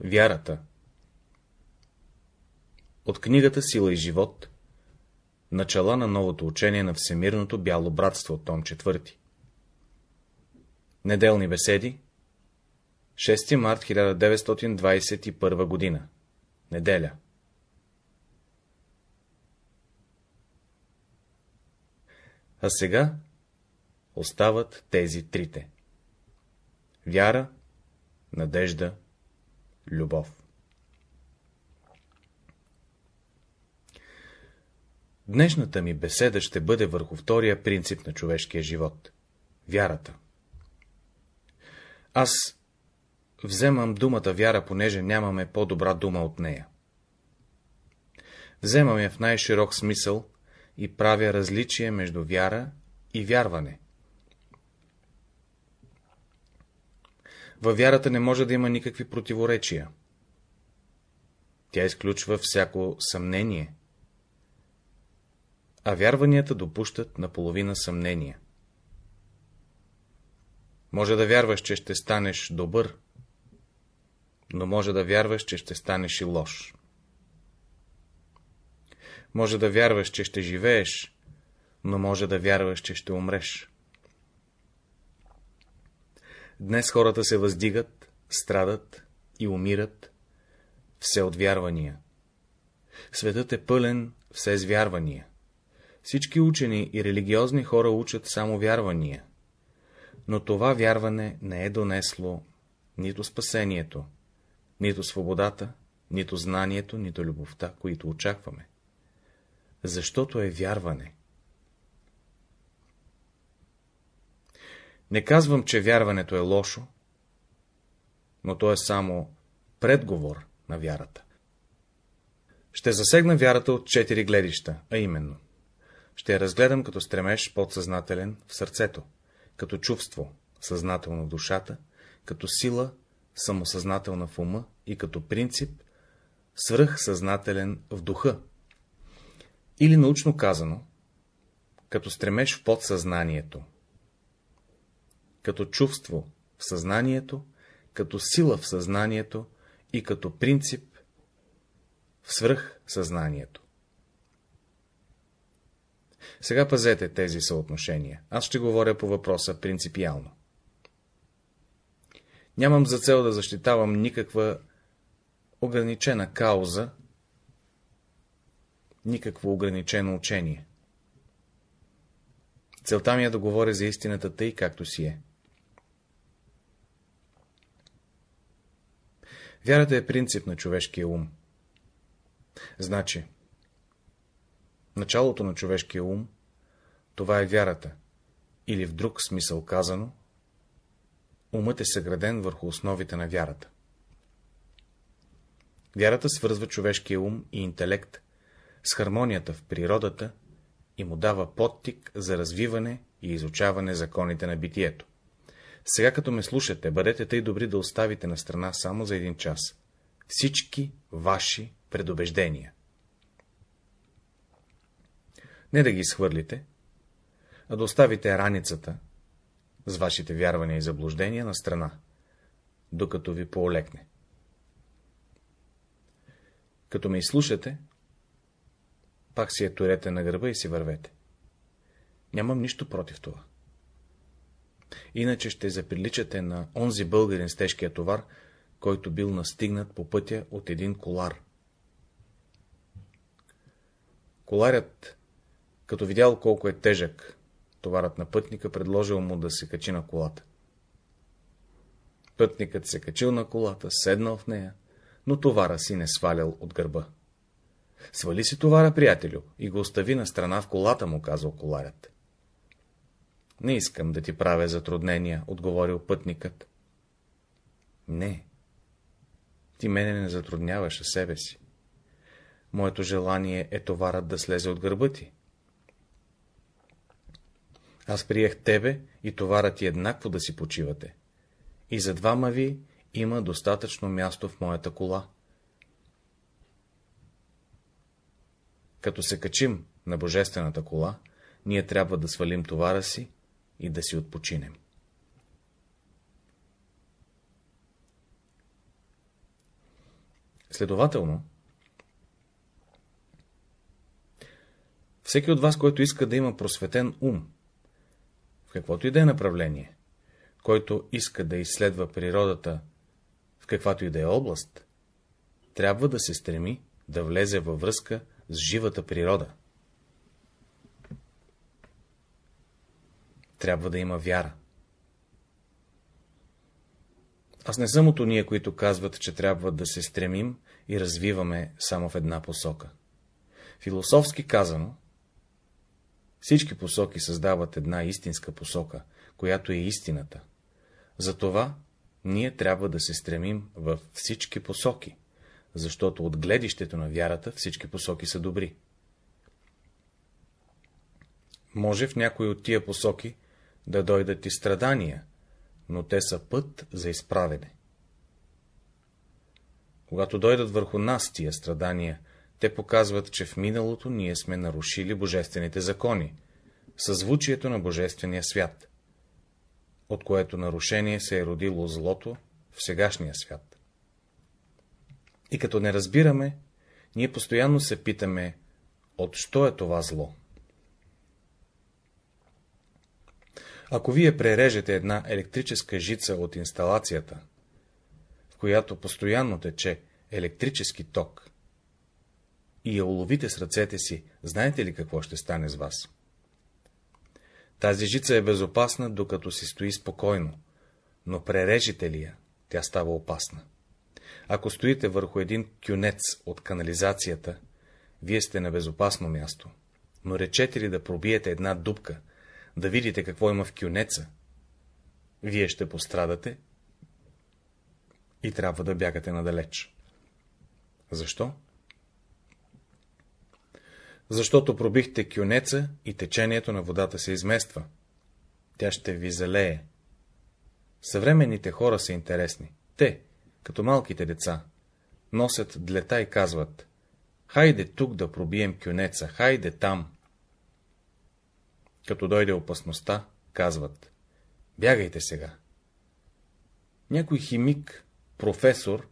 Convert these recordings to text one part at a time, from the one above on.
Вярата. От книгата Сила и живот Начала на новото учение на Всемирното бяло братство, том 4 Неделни беседи. 6 март 1921 година. Неделя. А сега остават тези трите. Вяра, надежда, любов. Днешната ми беседа ще бъде върху втория принцип на човешкия живот — вярата. Аз вземам думата вяра, понеже нямаме по-добра дума от нея. Вземам я в най-широк смисъл и правя различие между вяра и вярване. Във вярата не може да има никакви противоречия. Тя изключва всяко съмнение, а вярванията допущат наполовина съмнение. Може да вярваш, че ще станеш добър, но може да вярваш, че ще станеш и лош. Може да вярваш, че ще живееш, но може да вярваш, че ще умреш. Днес хората се въздигат, страдат и умират все от вярвания. Светът е пълен все с вярвания. Всички учени и религиозни хора учат само вярвания, но това вярване не е донесло нито спасението, нито свободата, нито знанието, нито любовта, които очакваме. Защото е вярване. Не казвам, че вярването е лошо, но то е само предговор на вярата. Ще засегна вярата от четири гледища, а именно. Ще я разгледам като стремеж подсъзнателен в сърцето, като чувство, съзнателно в душата, като сила, самосъзнателна в ума и като принцип, свръхсъзнателен в духа. Или научно казано, като стремеж в подсъзнанието, като чувство в съзнанието, като сила в съзнанието и като принцип в свръхсъзнанието. Сега пазете тези съотношения. Аз ще говоря по въпроса принципиално. Нямам за цел да защитавам никаква ограничена кауза, никакво ограничено учение. Целта ми е да говоря за истината тъй, както си е. Вярата е принцип на човешкия ум. Значи, началото на човешкия ум, това е вярата, или в друг смисъл казано, умът е съграден върху основите на вярата. Вярата свързва човешкия ум и интелект с хармонията в природата и му дава подтик за развиване и изучаване законите на битието. Сега като ме слушате, бъдете тъй добри да оставите на страна само за един час всички ваши предубеждения. Не да ги изхвърлите, а да оставите раницата с вашите вярвания и заблуждения на страна, докато ви поолекне. Като ме изслушате, пак си я турете на гърба и си вървете. Нямам нищо против това. Иначе ще заприличате на онзи българин с тежкия товар, който бил настигнат по пътя от един колар. Коларят, като видял колко е тежък товарът на пътника, предложил му да се качи на колата. Пътникът се качил на колата, седнал в нея, но товара си не свалял от гърба. Свали си товара, приятелю, и го остави на страна в колата, му казал коларят. Не искам да ти правя затруднения, отговорил пътникът. Не. Ти мене не затрудняваш а себе си. Моето желание е товарът да слезе от гърба ти. Аз приех тебе и товарът ти еднакво да си почивате. И за двама ви има достатъчно място в моята кола. Като се качим на божествената кола, ние трябва да свалим товара си и да си отпочинем. Следователно, всеки от вас, който иска да има просветен ум, в каквото и да е направление, който иска да изследва природата в каквато и да е област, трябва да се стреми да влезе във връзка с живата природа. Трябва да има вяра. Аз не съм от уния, които казват, че трябва да се стремим и развиваме само в една посока. Философски казано, всички посоки създават една истинска посока, която е истината. Затова ние трябва да се стремим във всички посоки, защото от гледището на вярата всички посоки са добри. Може в някои от тия посоки да дойдат и страдания, но те са път за изправене. Когато дойдат върху нас тия страдания, те показват, че в миналото ние сме нарушили божествените закони, съзвучието на божествения свят, от което нарушение се е родило злото в сегашния свят. И като не разбираме, ние постоянно се питаме, от що е това зло? Ако вие прережете една електрическа жица от инсталацията, в която постоянно тече електрически ток, и я уловите с ръцете си, знаете ли какво ще стане с вас? Тази жица е безопасна, докато си стои спокойно, но прережете ли я, тя става опасна. Ако стоите върху един кюнец от канализацията, вие сте на безопасно място, но речете ли да пробиете една дупка, да видите какво има в кюнеца, вие ще пострадате и трябва да бягате надалеч. Защо? Защото пробихте кюнеца и течението на водата се измества. Тя ще ви залее. Съвременните хора са интересни. Те, като малките деца, носят длета и казват Хайде тук да пробием кюнеца, хайде там. Като дойде опасността, казват Бягайте сега. Някой химик, професор,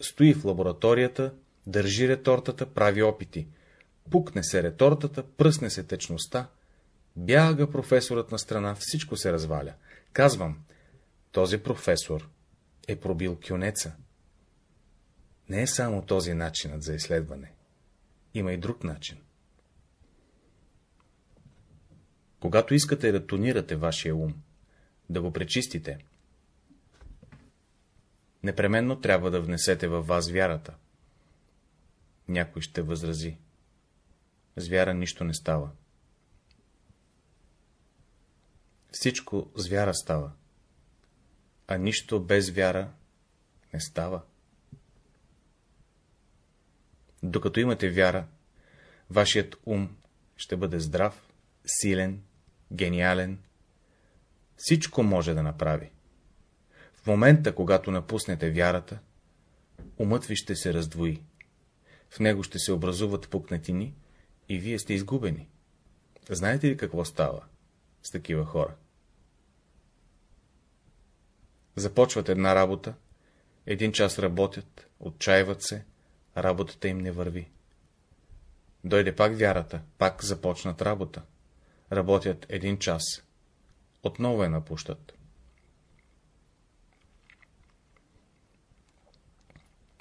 стои в лабораторията, държи ретортата, прави опити. Пукне се ретортата, пръсне се течността, бяга професорът на страна, всичко се разваля. Казвам, този професор е пробил кюнеца. Не е само този начинът за изследване. Има и друг начин. Когато искате да тонирате вашия ум, да го пречистите, непременно трябва да внесете във вас вярата. Някой ще възрази. С вяра нищо не става. Всичко с вяра става, а нищо без вяра не става. Докато имате вяра, вашият ум ще бъде здрав, силен, гениален. Всичко може да направи. В момента, когато напуснете вярата, умът ви ще се раздвои. В него ще се образуват пукнатини и вие сте изгубени. Знаете ли какво става с такива хора? Започват една работа, един час работят, отчаиват се, работата им не върви. Дойде пак вярата, пак започнат работа. Работят един час. Отново я напущат.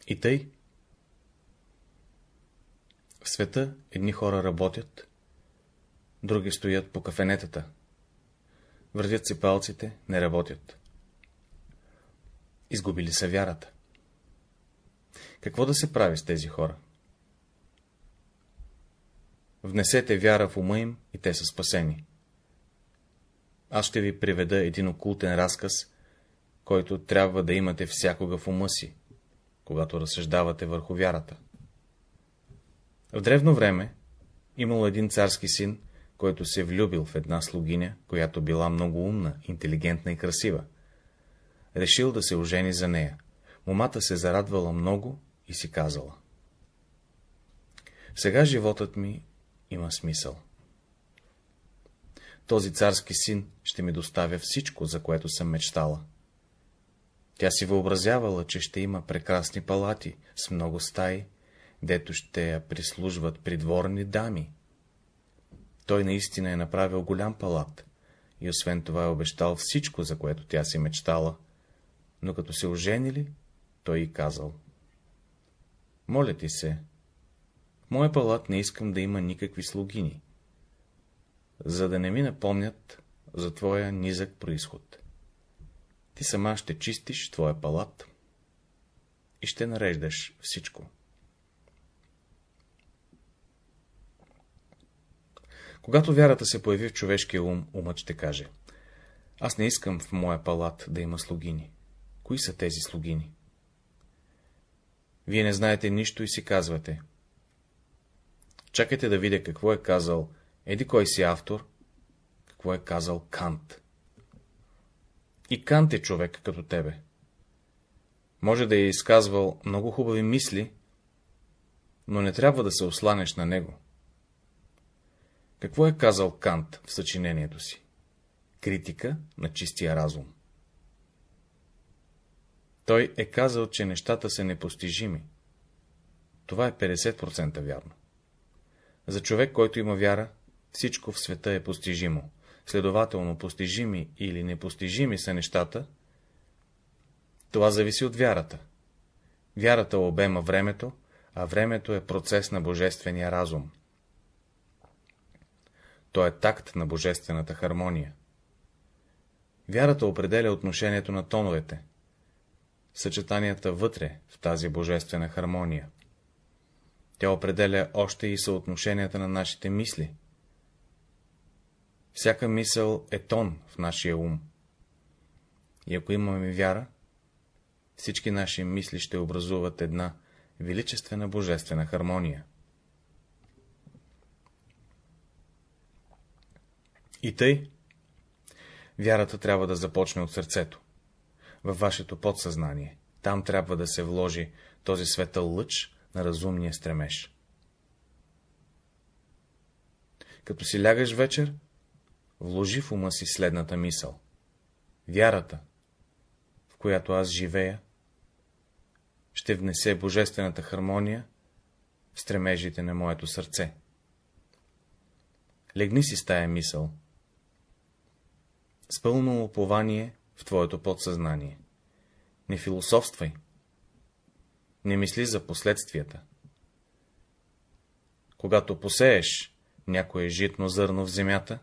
И тъй. В света едни хора работят, други стоят по кафенетата. Вървят си палците, не работят. Изгубили са вярата. Какво да се прави с тези хора? Внесете вяра в ума им и те са спасени. Аз ще ви приведа един окултен разказ, който трябва да имате всякога в ума си, когато разсъждавате върху вярата. В древно време имало един царски син, който се влюбил в една слугиня, която била много умна, интелигентна и красива. Решил да се ожени за нея. Момата се зарадвала много и си казала. Сега животът ми има смисъл. Този царски син ще ми доставя всичко, за което съм мечтала. Тя си въобразявала, че ще има прекрасни палати с много стаи, дето ще я прислужват придворни дами. Той наистина е направил голям палат и освен това е обещал всичко, за което тя си мечтала, но като се оженили, той и казал. Моля ти се, моя палат не искам да има никакви слугини, за да не ми напомнят за твоя низък происход. Ти сама ще чистиш твоя палат и ще нареждаш всичко. Когато вярата се появи в човешкия ум, умът ще каже. Аз не искам в моя палат да има слугини. Кои са тези слугини? Вие не знаете нищо и си казвате. Чакайте да видя какво е казал еди кой си автор, какво е казал Кант. И Кант е човек като тебе. Може да е изказвал много хубави мисли, но не трябва да се осланеш на него. Какво е казал Кант в съчинението си? Критика на чистия разум. Той е казал, че нещата са непостижими. Това е 50% вярно. За човек, който има вяра, всичко в света е постижимо. Следователно, постижими или непостижими са нещата, това зависи от вярата. Вярата обема времето, а времето е процес на божествения разум. То е такт на божествената хармония. Вярата определя отношението на тоновете, съчетанията вътре в тази божествена хармония. Тя определя още и съотношенията на нашите мисли. Всяка мисъл е тон в нашия ум. И ако имаме вяра, всички наши мисли ще образуват една величествена божествена хармония. И тъй, вярата трябва да започне от сърцето, във вашето подсъзнание. Там трябва да се вложи този светъл лъч на разумния стремеж. Като си лягаш вечер, вложи в ума си следната мисъл. Вярата, в която аз живея, ще внесе божествената хармония в стремежите на моето сърце. Легни си с тая мисъл, с пълно упование в твоето подсъзнание. Не философствай. Не мисли за последствията. Когато посееш някое житно зърно в земята,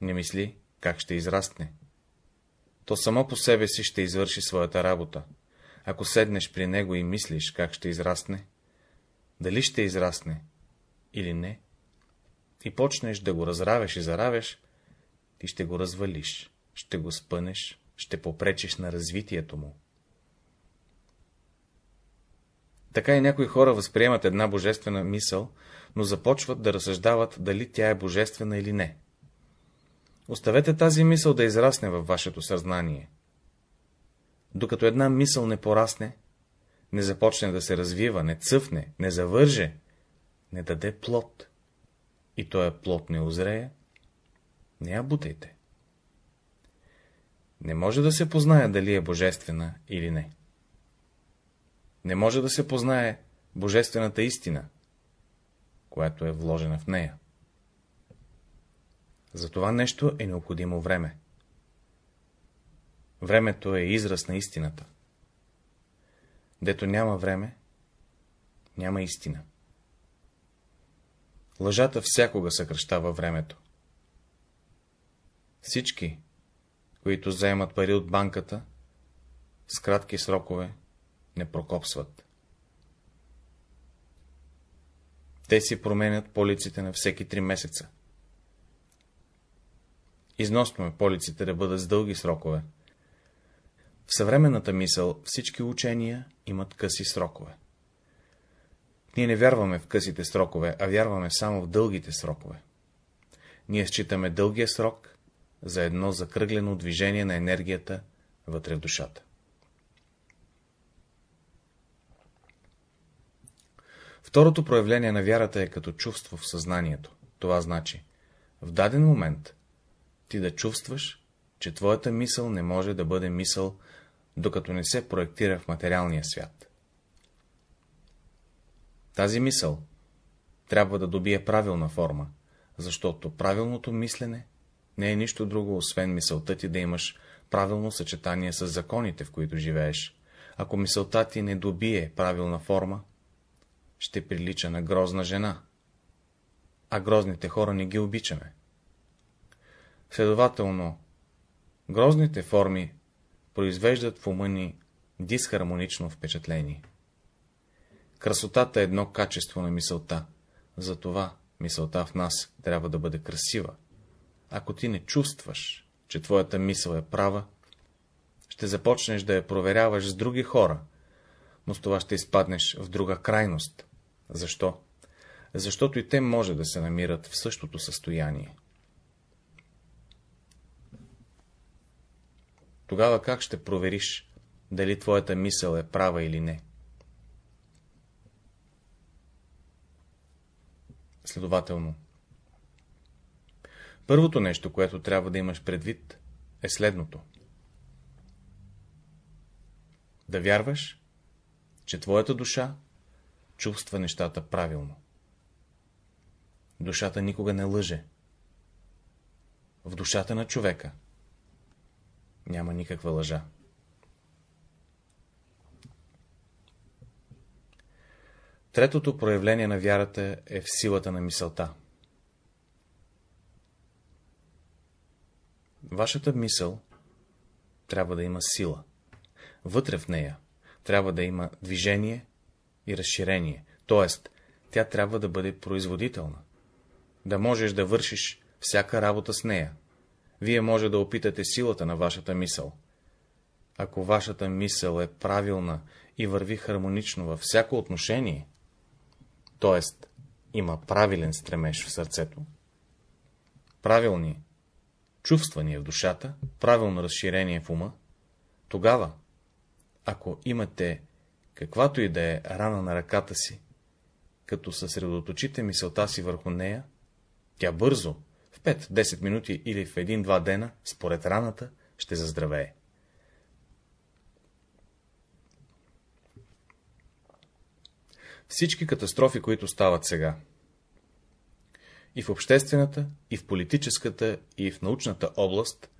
не мисли как ще израстне. То само по себе си ще извърши своята работа. Ако седнеш при него и мислиш как ще израстне, дали ще израстне или не, и почнеш да го разравеш и заравеш, ти ще го развалиш, ще го спънеш, ще попречиш на развитието му. Така и някои хора възприемат една божествена мисъл, но започват да разсъждават дали тя е божествена или не. Оставете тази мисъл да израсне във вашето съзнание. Докато една мисъл не порасне, не започне да се развива, не цъфне, не завърже, не даде плод, и този плод не озрее, не я бутайте. Не може да се познае дали е божествена или не. Не може да се познае божествената истина, която е вложена в нея. За това нещо е необходимо време. Времето е израз на истината. Дето няма време, няма истина. Лъжата всякога съкръщава времето. Всички, които заемат пари от банката, с кратки срокове не прокопсват. Те си променят полиците на всеки три месеца. Износно е полиците да бъдат с дълги срокове. В съвременната мисъл всички учения имат къси срокове. Ние не вярваме в късите срокове, а вярваме само в дългите срокове. Ние считаме дългия срок за едно закръглено движение на енергията вътре в душата. Второто проявление на вярата е като чувство в съзнанието. Това значи, в даден момент ти да чувстваш, че твоята мисъл не може да бъде мисъл докато не се проектира в материалния свят. Тази мисъл трябва да добие правилна форма, защото правилното мислене не е нищо друго, освен мисълта ти да имаш правилно съчетание с законите, в които живееш. Ако мисълта ти не добие правилна форма, ще прилича на грозна жена. А грозните хора не ги обичаме. Следователно, грозните форми произвеждат в ума ни дисхармонично впечатление. Красотата е едно качество на мисълта, затова мисълта в нас трябва да бъде красива. Ако ти не чувстваш, че твоята мисъл е права, ще започнеш да я проверяваш с други хора, но с това ще изпаднеш в друга крайност. Защо? Защото и те може да се намират в същото състояние. Тогава как ще провериш, дали твоята мисъл е права или не? Следователно, първото нещо, което трябва да имаш предвид, е следното. Да вярваш, че твоята душа чувства нещата правилно. Душата никога не лъже. В душата на човека няма никаква лъжа. Третото проявление на вярата е в силата на мисълта. Вашата мисъл трябва да има сила. Вътре в нея трябва да има движение и разширение, т.е. тя трябва да бъде производителна, да можеш да вършиш всяка работа с нея. Вие може да опитате силата на вашата мисъл. Ако вашата мисъл е правилна и върви хармонично във всяко отношение, т.е. има правилен стремеж в сърцето, правилни чувствания в душата, правилно разширение в ума, тогава, ако имате каквато и да е рана на ръката си, като съсредоточите мисълта си върху нея, тя бързо, в 5-10 минути или в 1-2 дена, според раната, ще заздравее. Всички катастрофи, които стават сега, и в обществената, и в политическата, и в научната област,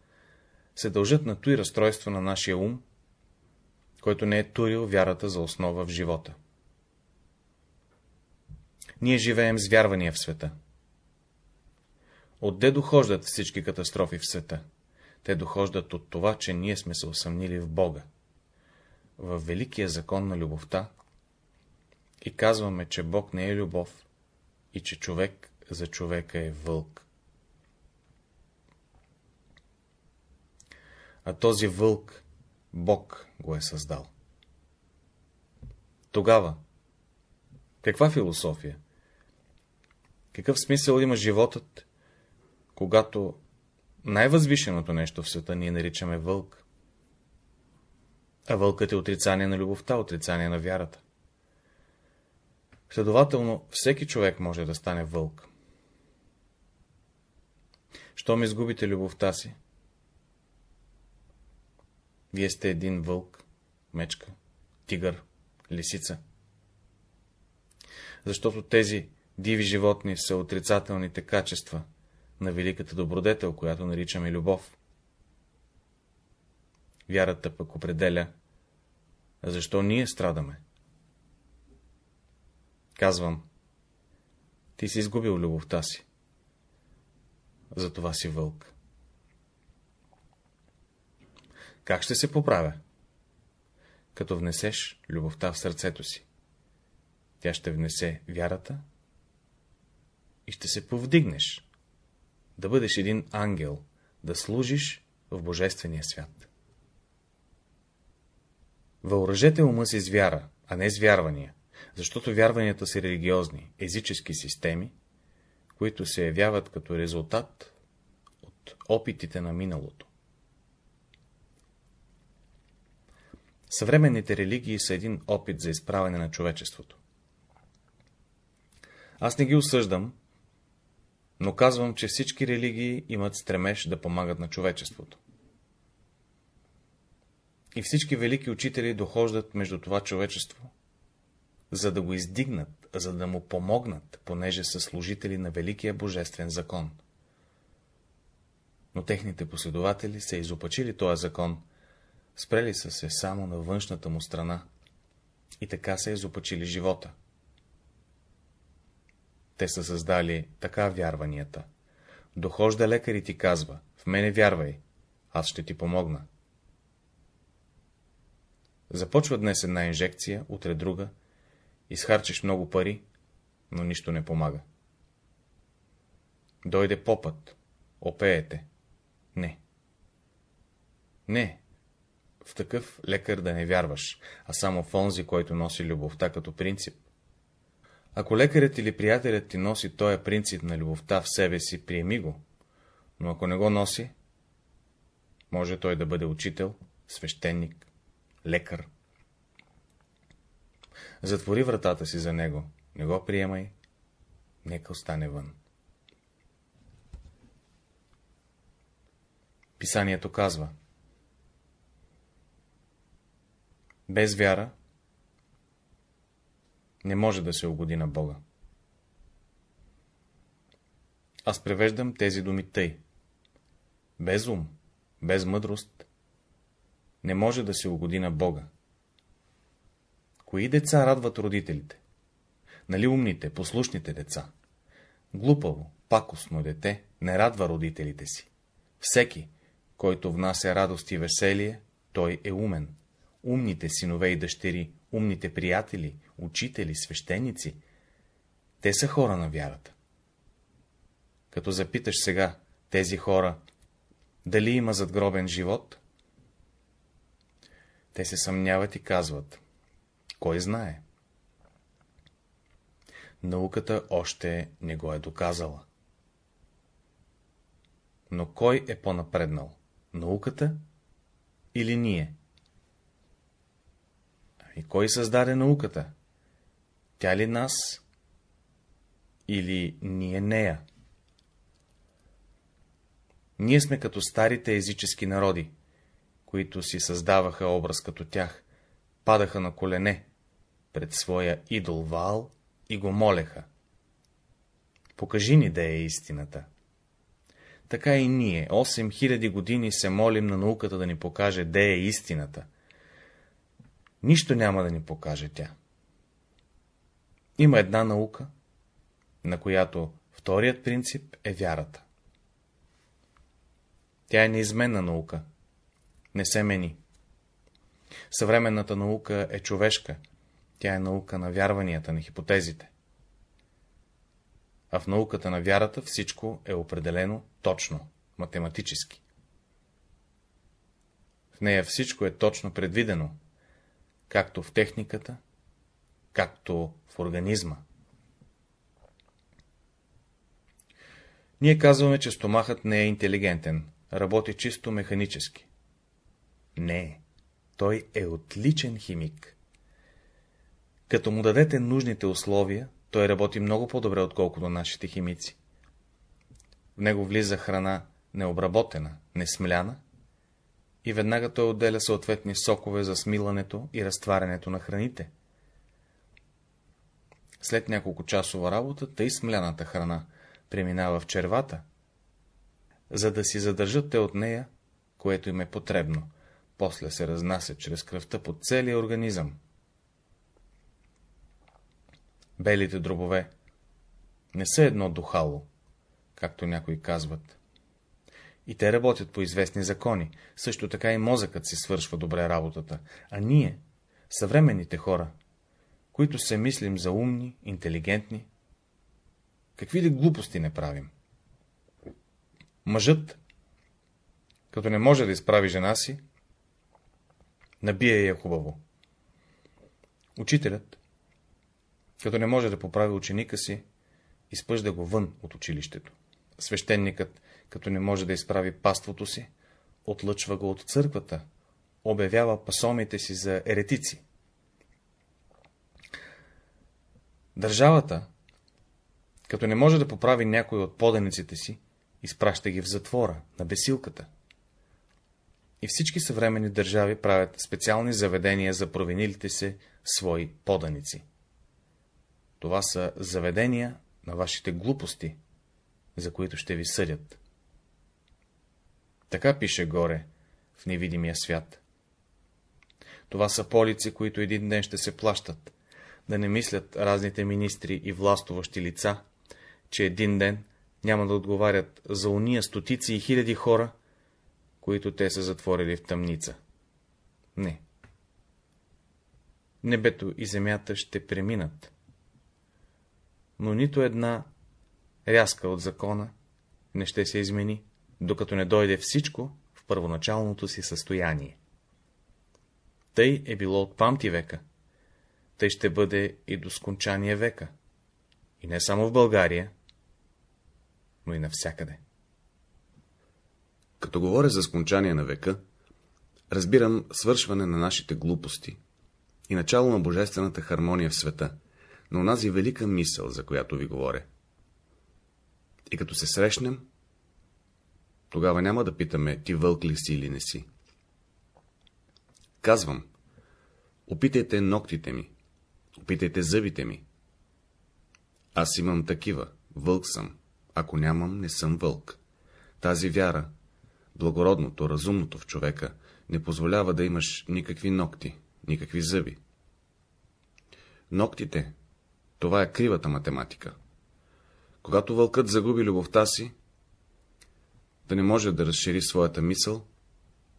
се дължат на той разстройство на нашия ум, който не е турил вярата за основа в живота. Ние живеем с вярвания в света. Отде дохождат всички катастрофи в света? Те дохождат от това, че ние сме се усъмнили в Бога, в великия закон на любовта, и казваме, че Бог не е любов и че човек за човека е вълк. А този вълк Бог го е създал. Тогава, каква философия? Какъв смисъл има животът, когато най-възвишеното нещо в света ние наричаме вълк? А вълкът е отрицание на любовта, отрицание на вярата. Следователно, всеки човек може да стане вълк. Щом изгубите любовта си, вие сте един вълк, мечка, тигър, лисица. Защото тези диви животни са отрицателните качества на великата добродетел, която наричаме любов. Вярата пък определя, защо ние страдаме. Казвам, ти си изгубил любовта си. Затова си вълк. Как ще се поправя? Като внесеш любовта в сърцето си. Тя ще внесе вярата и ще се повдигнеш, да бъдеш един ангел, да служиш в Божествения свят. Въоръжете ума си с вяра, а не с вярвания, защото вярванията са религиозни, езически системи, които се явяват като резултат от опитите на миналото. Съвременните религии са един опит за изправяне на човечеството. Аз не ги осъждам, но казвам, че всички религии имат стремеж да помагат на човечеството. И всички велики учители дохождат между това човечество, за да го издигнат, за да му помогнат, понеже са служители на Великия Божествен закон. Но техните последователи са изопачили този закон, спрели са се само на външната му страна и така са изопачили живота. Те са създали така вярванията. Дохожда лекар и ти казва, в мене вярвай, аз ще ти помогна. Започва днес една инжекция, утре друга, изхарчиш много пари, но нищо не помага. Дойде попът, опеете. Не. Не, в такъв лекар да не вярваш, а само в онзи, който носи любовта като принцип. Ако лекарят или приятелят ти носи този принцип на любовта в себе си, приеми го, но ако не го носи, може той да бъде учител, свещеник, лекар. Затвори вратата си за него, не го приемай, нека остане вън. Писанието казва Без вяра не може да се угоди на Бога. Аз превеждам тези думи тъй. Без ум, без мъдрост, не може да се угоди на Бога. Кои деца радват родителите? Нали умните, послушните деца? Глупаво, пакостно дете не радва родителите си. Всеки, който внася радост и веселие, той е умен. Умните синове и дъщери, умните приятели, учители, свещеници, те са хора на вярата. Като запиташ сега тези хора, дали има задгробен живот, те се съмняват и казват, кой знае? Науката още не го е доказала. Но кой е по-напреднал? Науката или ние? И кой създаде науката? Тя ли нас? Или ние нея? Ние сме като старите езически народи, които си създаваха образ като тях, падаха на колене пред своя идол Ваал и го молеха. Покажи ни да е истината. Така и ние, 8000 години се молим на науката да ни покаже де е истината. Нищо няма да ни покаже тя. Има една наука, на която вторият принцип е вярата. Тя е неизменна наука. Не се мени. Съвременната наука е човешка. Тя е наука на вярванията, на хипотезите. А в науката на вярата всичко е определено точно, математически. В нея всичко е точно предвидено, както в техниката, както в организма. Ние казваме, че стомахът не е интелигентен, работи чисто механически. Не, той е отличен химик. Като му дадете нужните условия, той работи много по-добре, отколкото нашите химици. В него влиза храна необработена, несмляна, и веднага той отделя съответни сокове за смилането и разтварянето на храните. След няколко часова работа, тъй смляната храна преминава в червата, за да си задържат те от нея, което им е потребно, после се разнася чрез кръвта по целия организъм. Белите дробове не са едно духало, както някои казват. И те работят по известни закони, също така и мозъкът си свършва добре работата, а ние, съвременните хора, които се мислим за умни, интелигентни, какви ли глупости не правим? Мъжът, като не може да изправи жена си, набие я хубаво. Учителят, като не може да поправи ученика си, изпъжда го вън от училището. Свещеникът, като не може да изправи паството си, отлъчва го от църквата, обявява пасомите си за еретици. Държавата, като не може да поправи някой от поданиците си, изпраща ги в затвора, на бесилката. И всички съвременни държави правят специални заведения за провинилите се свои поданици. Това са заведения на вашите глупости, за които ще ви съдят. Така пише горе, в невидимия свят. Това са полици, които един ден ще се плащат, да не мислят разните министри и властвуващи лица, че един ден няма да отговарят за уния стотици и хиляди хора, които те са затворили в тъмница. Не. Небето и земята ще преминат. Но нито една рязка от закона не ще се измени, докато не дойде всичко в първоначалното си състояние. Тъй е било от памти века, тъй ще бъде и до скончания века. И не само в България, но и навсякъде. Като говоря за скончание на века, разбирам свършване на нашите глупости и начало на божествената хармония в света, на онази велика мисъл, за която ви говоря. И като се срещнем, тогава няма да питаме, ти вълк ли си или не си. Казвам, опитайте ногтите ми, опитайте зъбите ми. Аз имам такива, вълк съм, ако нямам, не съм вълк. Тази вяра, благородното, разумното в човека, не позволява да имаш никакви ногти, никакви зъби. Ноктите, това е кривата математика. Когато вълкът загуби любовта си, да не може да разшири своята мисъл,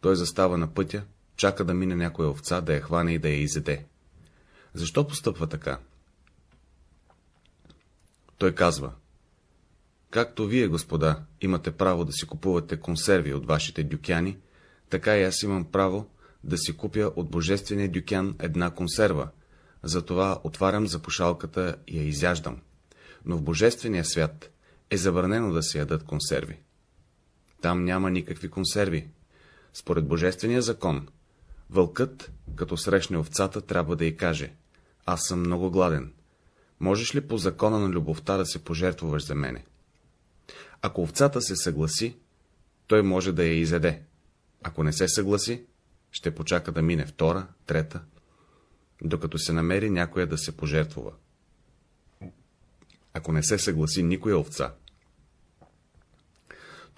той застава на пътя, чака да мине някоя овца, да я хване и да я изеде. Защо постъпва така? Той казва, както вие, господа, имате право да си купувате консерви от вашите дюкяни, така и аз имам право да си купя от божествения дюкян една консерва, затова отварям запушалката и я изяждам. Но в божествения свят е забранено да се ядат консерви. Там няма никакви консерви. Според божествения закон, вълкът, като срещне овцата, трябва да й каже — аз съм много гладен. Можеш ли по закона на любовта да се пожертвуваш за мене? Ако овцата се съгласи, той може да я изеде. Ако не се съгласи, ще почака да мине втора, трета, докато се намери някоя да се пожертвува. Ако не се съгласи никоя овца,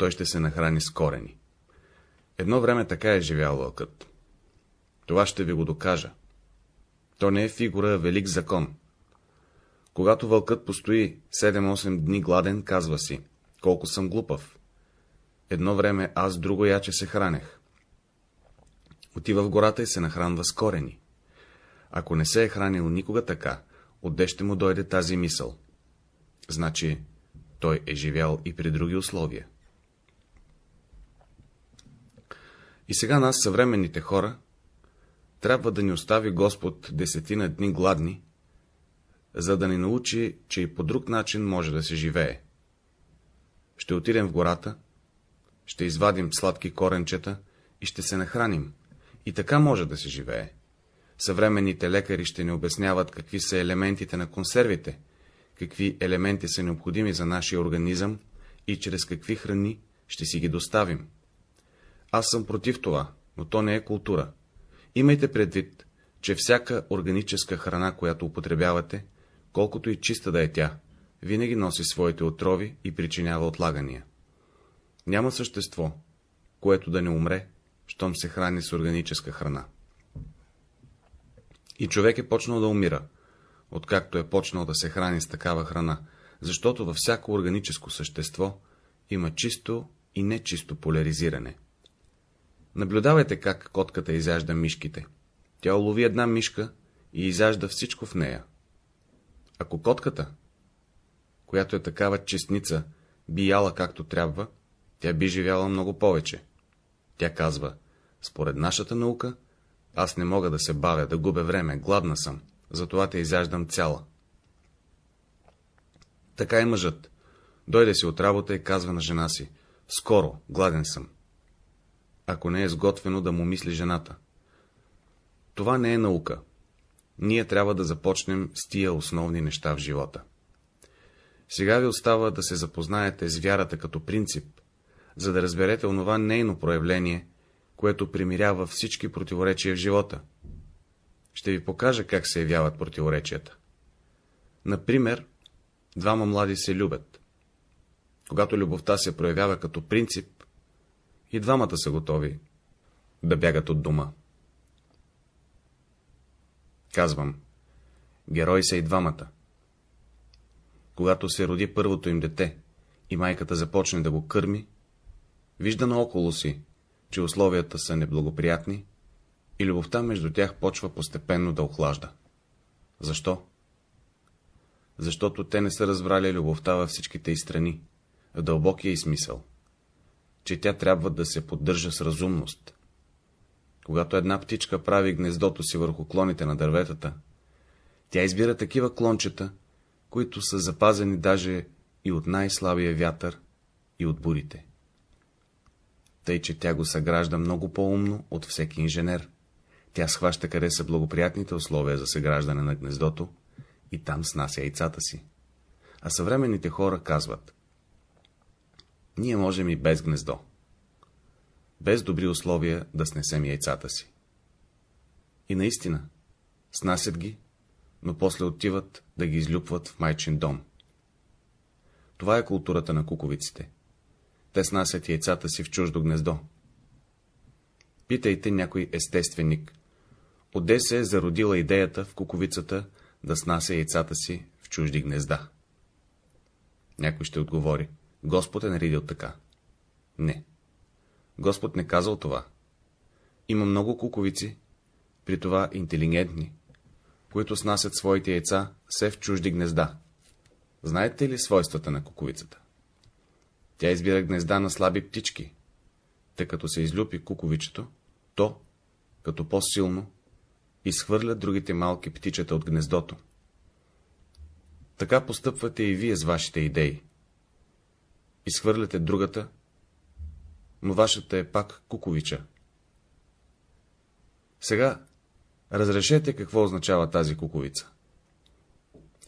той ще се нахрани с корени. Едно време така е живял вълкът. Това ще ви го докажа. То не е фигура, а велик закон. Когато вълкът постои 7-8 дни гладен, казва си, колко съм глупав. Едно време аз друго яче се хранех. Отива в гората и се нахранва с корени. Ако не се е хранил никога така, отде ще му дойде тази мисъл? Значи, той е живял и при други условия. И сега нас, съвременните хора, трябва да ни остави Господ десетина дни гладни, за да ни научи, че и по друг начин може да се живее. Ще отидем в гората, ще извадим сладки коренчета и ще се нахраним. И така може да се живее. Съвременните лекари ще ни обясняват какви са елементите на консервите, какви елементи са необходими за нашия организъм и чрез какви храни ще си ги доставим. Аз съм против това, но то не е култура. Имайте предвид, че всяка органическа храна, която употребявате, колкото и чиста да е тя, винаги носи своите отрови и причинява отлагания. Няма същество, което да не умре, щом се храни с органическа храна. И човек е почнал да умира, откакто е почнал да се храни с такава храна, защото във всяко органическо същество има чисто и нечисто поляризиране. Наблюдавайте как котката изяжда мишките. Тя улови една мишка и изяжда всичко в нея. Ако котката, която е такава честница, би яла както трябва, тя би живяла много повече. Тя казва, според нашата наука, аз не мога да се бавя, да губя време, гладна съм, затова те изяждам цяла. Така и мъжът. Дойде си от работа и казва на жена си, скоро, гладен съм. Ако не е сготвено да му мисли жената. Това не е наука. Ние трябва да започнем с тия основни неща в живота. Сега ви остава да се запознаете с вярата като принцип, за да разберете онова нейно проявление, което примирява всички противоречия в живота. Ще ви покажа как се явяват противоречията. Например, двама млади се любят. Когато любовта се проявява като принцип, и двамата са готови да бягат от дома. Казвам, герои са и двамата. Когато се роди първото им дете и майката започне да го кърми, вижда наоколо си, че условията са неблагоприятни и любовта между тях почва постепенно да охлажда. Защо? Защото те не са разбрали любовта във всичките и страни, в дълбокия и смисъл, че тя трябва да се поддържа с разумност. Когато една птичка прави гнездото си върху клоните на дърветата, тя избира такива клончета, които са запазени даже и от най-слабия вятър и от бурите. Тъй, че тя го съгражда много по-умно от всеки инженер. Тя схваща къде са благоприятните условия за съграждане на гнездото и там снася яйцата си. А съвременните хора казват, ние можем и без гнездо. Без добри условия да снесем яйцата си. И наистина, снасят ги, но после отиват да ги излюпват в майчин дом. Това е културата на куковиците. Те снасят яйцата си в чуждо гнездо. Питайте някой естественик, отде се е зародила идеята в куковицата да снася яйцата си в чужди гнезда. Някой ще отговори, Господ е наредил така. Не. Господ не казал това. Има много куковици, при това интелигентни, които снасят своите яйца все в чужди гнезда. Знаете ли свойствата на куковицата? Тя избира гнезда на слаби птички, тъй като се излюпи куковичето, то, като по-силно, изхвърля другите малки птичета от гнездото. Така постъпвате и вие с вашите идеи. Изхвърляте другата, но вашата е пак куковича. Сега разрешете какво означава тази куковица.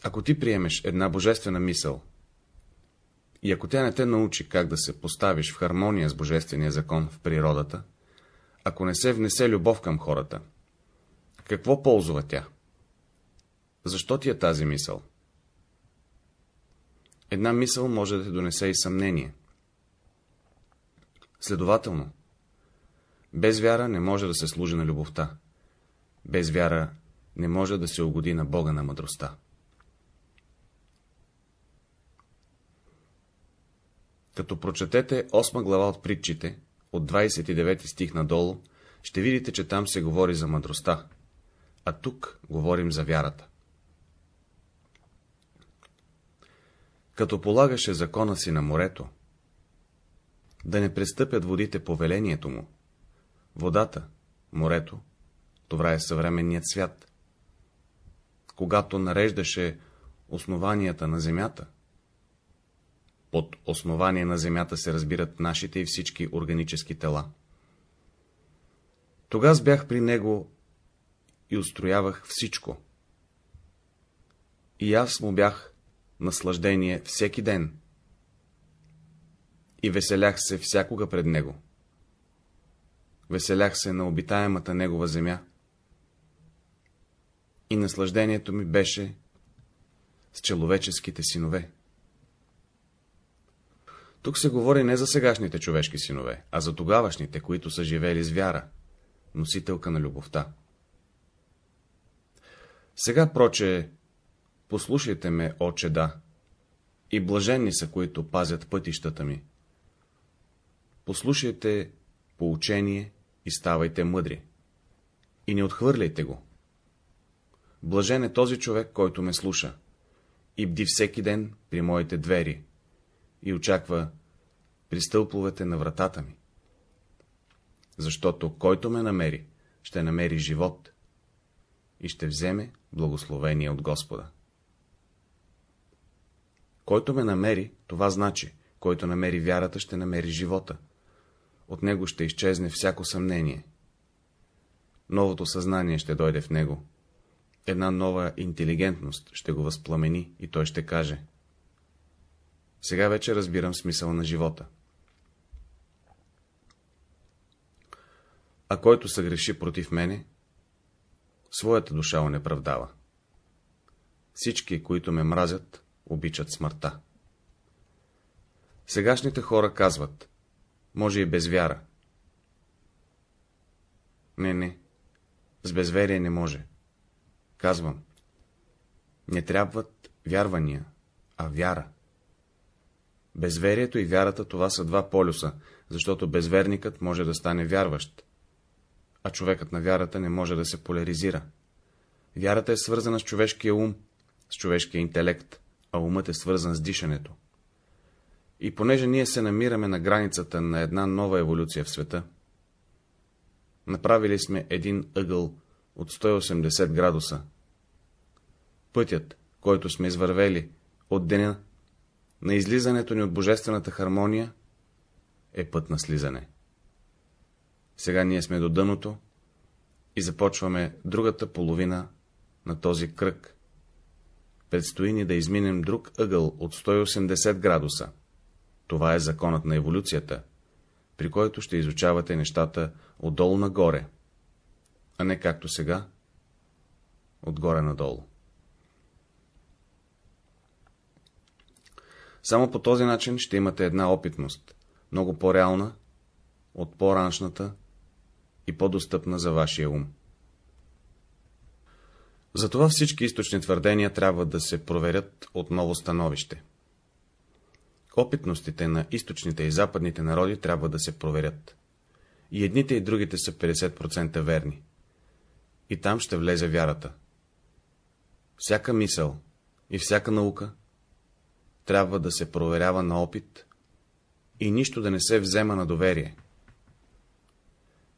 Ако ти приемеш една божествена мисъл, и ако тя не те научи как да се поставиш в хармония с божествения закон в природата, ако не се внесе любов към хората, какво ползва тя? Защо ти е тази мисъл? Една мисъл може да те донесе и съмнение. Следователно, без вяра не може да се служи на любовта. Без вяра не може да се угоди на Бога на мъдростта. Като прочетете 8 глава от притчите, от 29 стих надолу, ще видите, че там се говори за мъдростта, а тук говорим за вярата. Като полагаше закона си на морето, да не престъпят водите повелението му, водата, морето, това е съвременният свят. Когато нареждаше основанията на земята, под основание на земята се разбират нашите и всички органически тела. Тогас бях при него и устроявах всичко. И аз му бях наслаждение всеки ден. И веселях се всякога пред него. Веселях се на обитаемата негова земя. И наслаждението ми беше с человеческите синове. Тук се говори не за сегашните човешки синове, а за тогавашните, които са живели с вяра, носителка на любовта. Сега, проче, послушайте ме, оче да, и блаженни са, които пазят пътищата ми. Послушайте поучение и ставайте мъдри. И не отхвърляйте го. Блажен е този човек, който ме слуша и бди всеки ден при моите двери и очаква при стълповете на вратата ми. Защото който ме намери, ще намери живот и ще вземе благословение от Господа. Който ме намери, това значи, който намери вярата, ще намери живота. От него ще изчезне всяко съмнение. Новото съзнание ще дойде в него. Една нова интелигентност ще го възпламени и той ще каже. Сега вече разбирам смисъла на живота. а който съгреши против мене, своята душа онеправдава. Всички, които ме мразят, обичат смъртта. Сегашните хора казват, може и без вяра. Не, не, с безверие не може. Казвам, не трябват вярвания, а вяра. Безверието и вярата това са два полюса, защото безверникът може да стане вярващ, а човекът на вярата не може да се поляризира. Вярата е свързана с човешкия ум, с човешкия интелект, а умът е свързан с дишането. И понеже ние се намираме на границата на една нова еволюция в света, направили сме един ъгъл от 180 градуса. Пътят, който сме извървели от деня на излизането ни от божествената хармония, е път на слизане. Сега ние сме до дъното и започваме другата половина на този кръг. Предстои ни да изминем друг ъгъл от 180 градуса. Това е законът на еволюцията, при който ще изучавате нещата отдолу нагоре, а не както сега, отгоре надолу. Само по този начин ще имате една опитност, много по-реална от по-раншната и по-достъпна за вашия ум. Затова всички източни твърдения трябва да се проверят от ново становище. Опитностите на източните и западните народи трябва да се проверят. И едните и другите са 50% верни. И там ще влезе вярата. Всяка мисъл и всяка наука трябва да се проверява на опит и нищо да не се взема на доверие.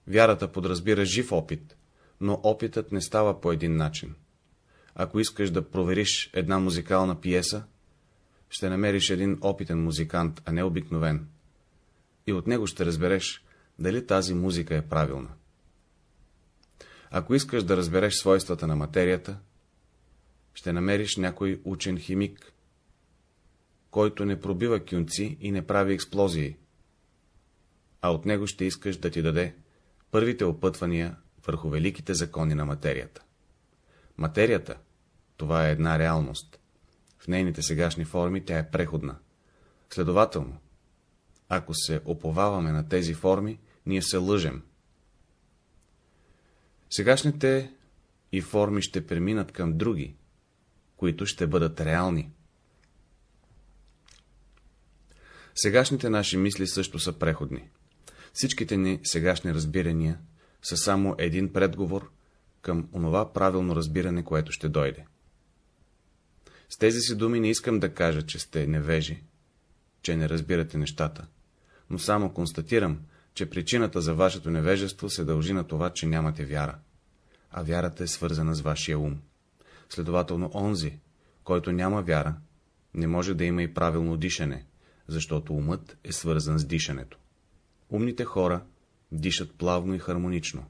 Вярата подразбира жив опит, но опитът не става по един начин. Ако искаш да провериш една музикална пиеса, ще намериш един опитен музикант, а не обикновен. И от него ще разбереш, дали тази музика е правилна. Ако искаш да разбереш свойствата на материята, ще намериш някой учен химик, който не пробива кюнци и не прави експлозии, а от него ще искаш да ти даде първите опътвания върху великите закони на материята. Материята — това е една реалност. В нейните сегашни форми тя е преходна. Следователно, ако се оповаваме на тези форми, ние се лъжем. Сегашните и форми ще преминат към други, които ще бъдат реални. Сегашните наши мисли също са преходни. Всичките ни сегашни разбирания са само един предговор към онова правилно разбиране, което ще дойде. С тези си думи не искам да кажа, че сте невежи, че не разбирате нещата, но само констатирам, че причината за вашето невежество се дължи на това, че нямате вяра, а вярата е свързана с вашия ум. Следователно, онзи, който няма вяра, не може да има и правилно дишане, защото умът е свързан с дишането. Умните хора дишат плавно и хармонично.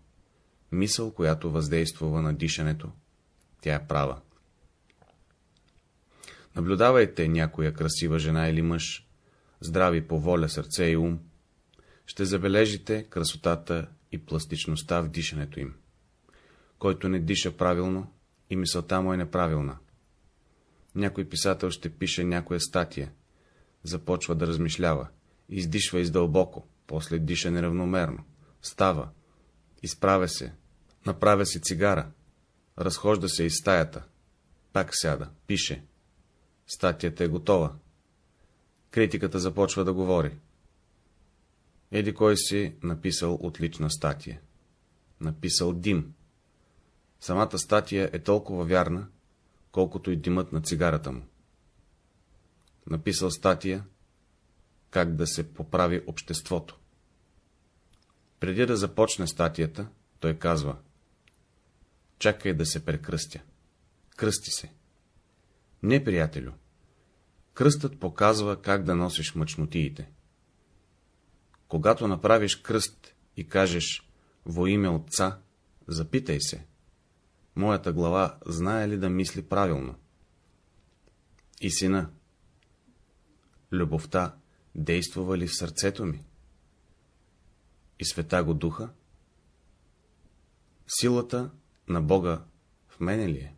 Мисъл, която въздействува на дишането, тя е права. Наблюдавайте някоя красива жена или мъж, здрави по воля, сърце и ум, ще забележите красотата и пластичността в дишането им. Който не диша правилно, и мисълта му е неправилна. Някой писател ще пише някоя статия, започва да размишлява, издишва издълбоко, после диша неравномерно, става, изправя се, направя се цигара, разхожда се из стаята, пак сяда, пише. Статията е готова. Критиката започва да говори. Еди кой си написал отлична статия. Написал дим. Самата статия е толкова вярна, колкото и димът на цигарата му. Написал статия, как да се поправи обществото. Преди да започне статията, той казва Чакай да се прекръстя. Кръсти се. Не, приятелю. Кръстът показва как да носиш мъчнотиите. Когато направиш кръст и кажеш во име Отца, запитай се. Моята глава знае ли да мисли правилно? И сина. Любовта действува ли в сърцето ми? И света го духа? Силата на Бога в мене ли е?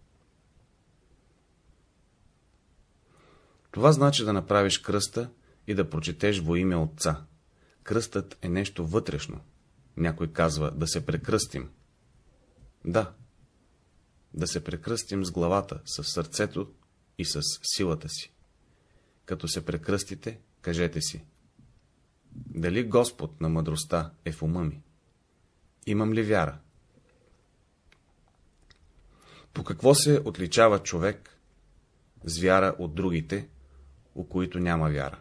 Това значи да направиш кръста и да прочетеш во име Отца. Кръстът е нещо вътрешно. Някой казва да се прекръстим. Да, да се прекръстим с главата, с сърцето и с силата си. Като се прекръстите, кажете си. Дали Господ на мъдростта е в ума ми? Имам ли вяра? По какво се отличава човек с вяра от другите, у които няма вяра?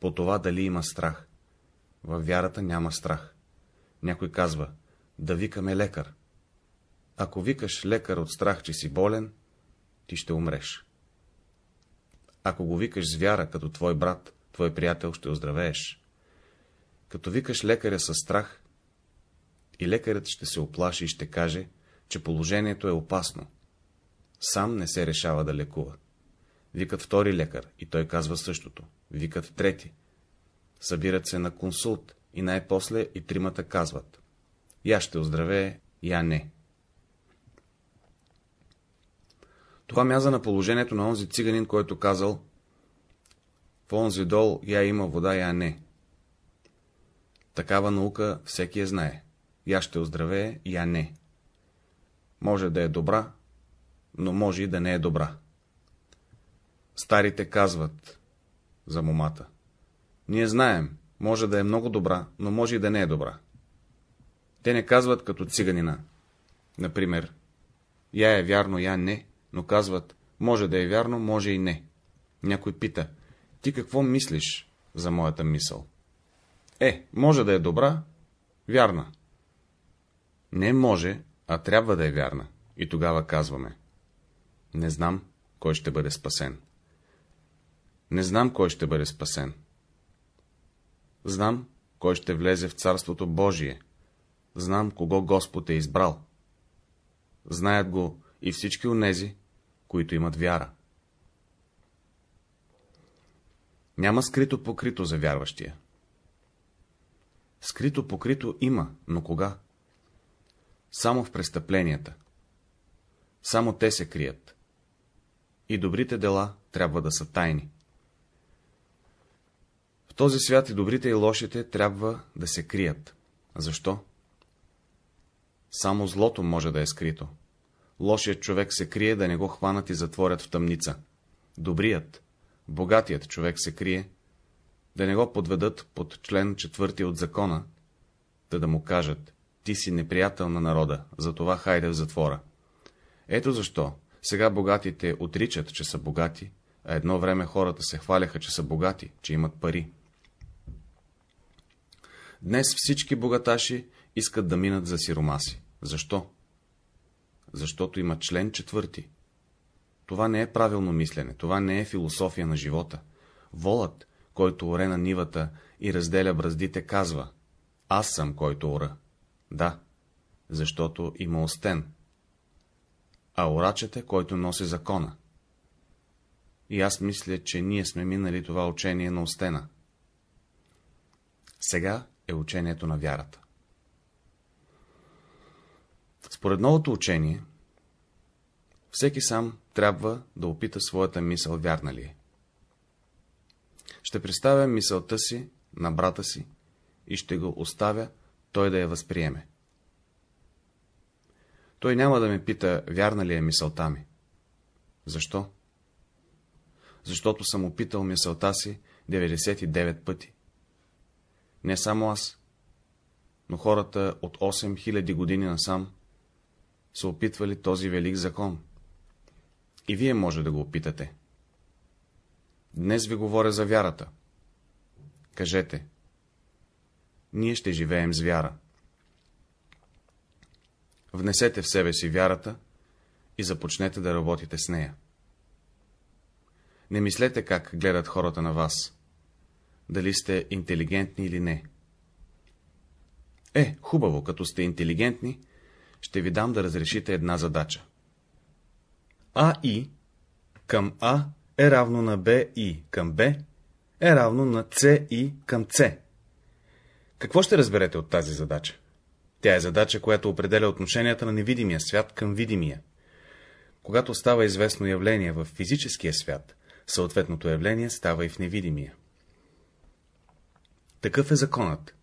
По това дали има страх. Във вярата няма страх. Някой казва, да викаме лекар. Ако викаш лекар от страх, че си болен, ти ще умреш. Ако го викаш с вяра, като твой брат, твой приятел, ще оздравееш. Като викаш лекаря със страх, и лекарят ще се оплаши и ще каже, че положението е опасно. Сам не се решава да лекува. Викат втори лекар и той казва същото. Викат трети. Събират се на консулт и най-после и тримата казват. Я ще оздравее, я не. Това мяза на положението на онзи циганин, който казал в онзи дол я има вода, я не. Такава наука всеки я знае. Я ще оздравее, я не. Може да е добра, но може и да не е добра. Старите казват за момата. Ние знаем, може да е много добра, но може и да не е добра. Те не казват като циганина. Например, я е вярно, я не, но казват, може да е вярно, може и не. Някой пита, ти какво мислиш за моята мисъл? Е, може да е добра, вярна. Не може, а трябва да е вярна. И тогава казваме. Не знам, кой ще бъде спасен. Не знам, кой ще бъде спасен. Знам, кой ще влезе в Царството Божие. Знам, кого Господ е избрал. Знаят го и всички онези, които имат вяра. Няма скрито покрито за вярващия. Скрито покрито има, но кога? Само в престъпленията. Само те се крият. И добрите дела трябва да са тайни. Този свят и добрите и лошите трябва да се крият. Защо? Само злото може да е скрито. Лошият човек се крие да не го хванат и затворят в тъмница. Добрият, богатият човек се крие, да не го подведат под член четвърти от закона, да да му кажат, ти си неприятел на народа, затова хайде в затвора. Ето защо сега богатите отричат, че са богати, а едно време хората се хваляха, че са богати, че имат пари. Днес всички богаташи искат да минат за сиромаси. Защо? Защото има член четвърти. Това не е правилно мислене, това не е философия на живота. Волът, който оре на нивата и разделя браздите, казва Аз съм, който ора. Да, защото има остен. А орачът е, който носи закона. И аз мисля, че ние сме минали това учение на остена. Сега е учението на вярата. Според новото учение, всеки сам трябва да опита своята мисъл вярна ли е. Ще представя мисълта си на брата си и ще го оставя той да я възприеме. Той няма да ме пита, вярна ли е мисълта ми. Защо? Защото съм опитал мисълта си 99 пъти. Не само аз, но хората от 8000 години насам са опитвали този велик закон. И вие може да го опитате. Днес ви говоря за вярата. Кажете, ние ще живеем с вяра. Внесете в себе си вярата и започнете да работите с нея. Не мислете как гледат хората на вас. Дали сте интелигентни или не. Е, хубаво, като сте интелигентни, ще ви дам да разрешите една задача. А и към А е равно на Б и към Б е равно на С и към С. Какво ще разберете от тази задача? Тя е задача, която определя отношенията на невидимия свят към видимия. Когато става известно явление в физическия свят, съответното явление става и в невидимия. Такъв е законът.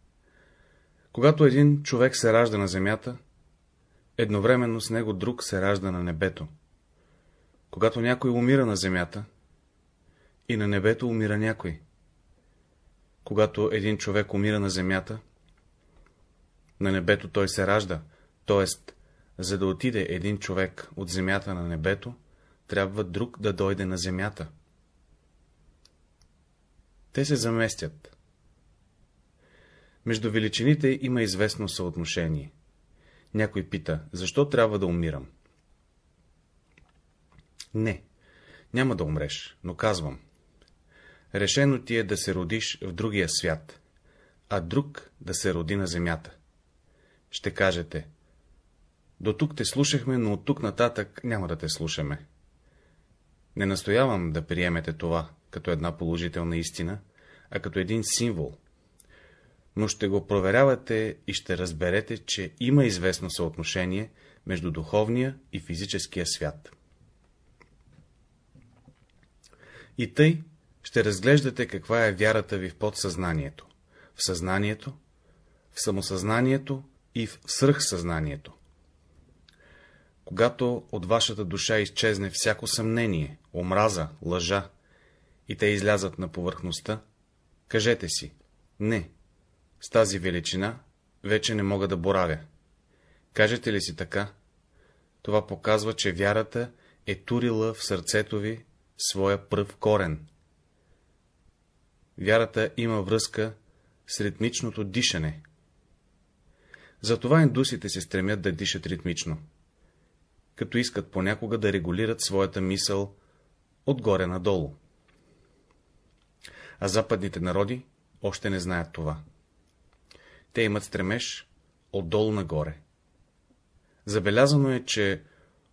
Когато един човек се ражда на земята, едновременно с него друг се ражда на небето. Когато някой умира на земята, и на небето умира някой. Когато един човек умира на земята, на небето той се ражда, т.е. за да отиде един човек от земята на небето, трябва друг да дойде на земята. Те се заместят. Между величините има известно съотношение. Някой пита, защо трябва да умирам? Не, няма да умреш, но казвам. Решено ти е да се родиш в другия свят, а друг да се роди на земята. Ще кажете, до тук те слушахме, но от тук нататък няма да те слушаме. Не настоявам да приемете това като една положителна истина, а като един символ. Но ще го проверявате и ще разберете, че има известно съотношение между духовния и физическия свят. И тъй ще разглеждате каква е вярата ви в подсъзнанието, в съзнанието, в самосъзнанието и в свръхсъзнанието. Когато от вашата душа изчезне всяко съмнение, омраза, лъжа, и те излязат на повърхността, кажете си, не, с тази величина вече не мога да боравя. Кажете ли си така? Това показва, че вярата е турила в сърцето ви своя пръв корен. Вярата има връзка с ритмичното дишане. Затова индусите се стремят да дишат ритмично, като искат понякога да регулират своята мисъл отгоре надолу. А западните народи още не знаят това. Те имат стремеж отдолу нагоре. Забелязано е, че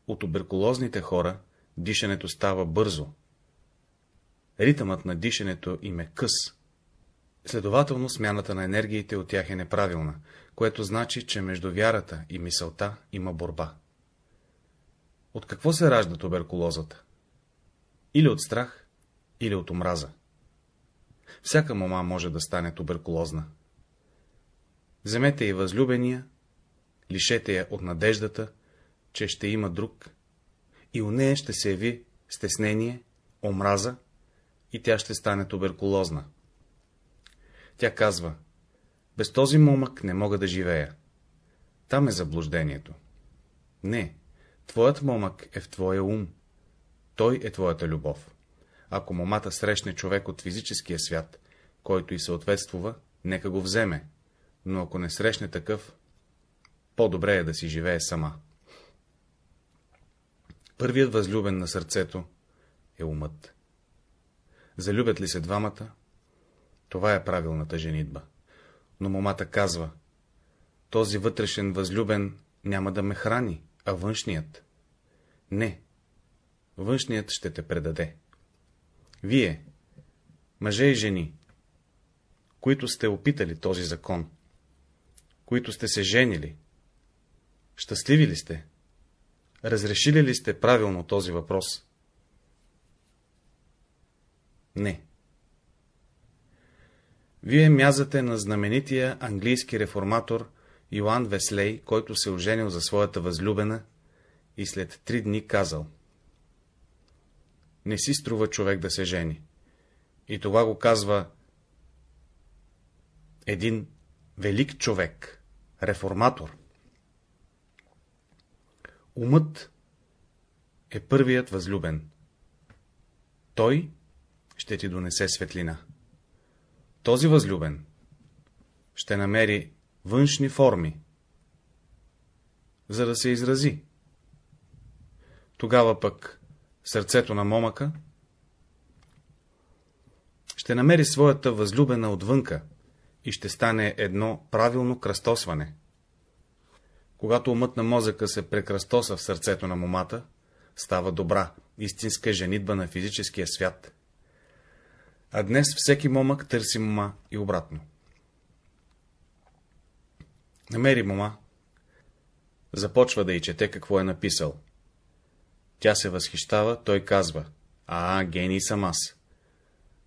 от туберкулозните хора дишането става бързо. Ритъмът на дишането им е къс. Следователно смяната на енергиите от тях е неправилна, което значи, че между вярата и мисълта има борба. От какво се ражда туберкулозата? Или от страх, или от омраза. Всяка мома може да стане туберкулозна. Вземете и възлюбения, лишете я от надеждата, че ще има друг, и у нея ще се яви стеснение, омраза, и тя ще стане туберкулозна. Тя казва, без този момък не мога да живея. Там е заблуждението. Не, твоят момък е в твоя ум. Той е твоята любов. Ако момата срещне човек от физическия свят, който и съответствува, нека го вземе, но ако не срещне такъв, по-добре е да си живее сама. Първият възлюбен на сърцето е умът. Залюбят ли се двамата? Това е правилната женитба. Но момата казва, този вътрешен възлюбен няма да ме храни, а външният. Не, външният ще те предаде. Вие, мъже и жени, които сте опитали този закон, които сте се женили, щастливи ли сте? Разрешили ли сте правилно този въпрос? Не. Вие мязате на знаменития английски реформатор Йоан Веслей, който се оженил за своята възлюбена и след три дни казал Не си струва човек да се жени. И това го казва един велик човек, реформатор. Умът е първият възлюбен. Той ще ти донесе светлина. Този възлюбен ще намери външни форми, за да се изрази. Тогава пък сърцето на момъка ще намери своята възлюбена отвънка и ще стане едно правилно кръстосване. Когато умът на мозъка се прекръстоса в сърцето на момата, става добра, истинска женитба на физическия свят. А днес всеки момък търси мома и обратно. Намери мома, Започва да й чете какво е написал. Тя се възхищава, той казва, а, гений съм аз.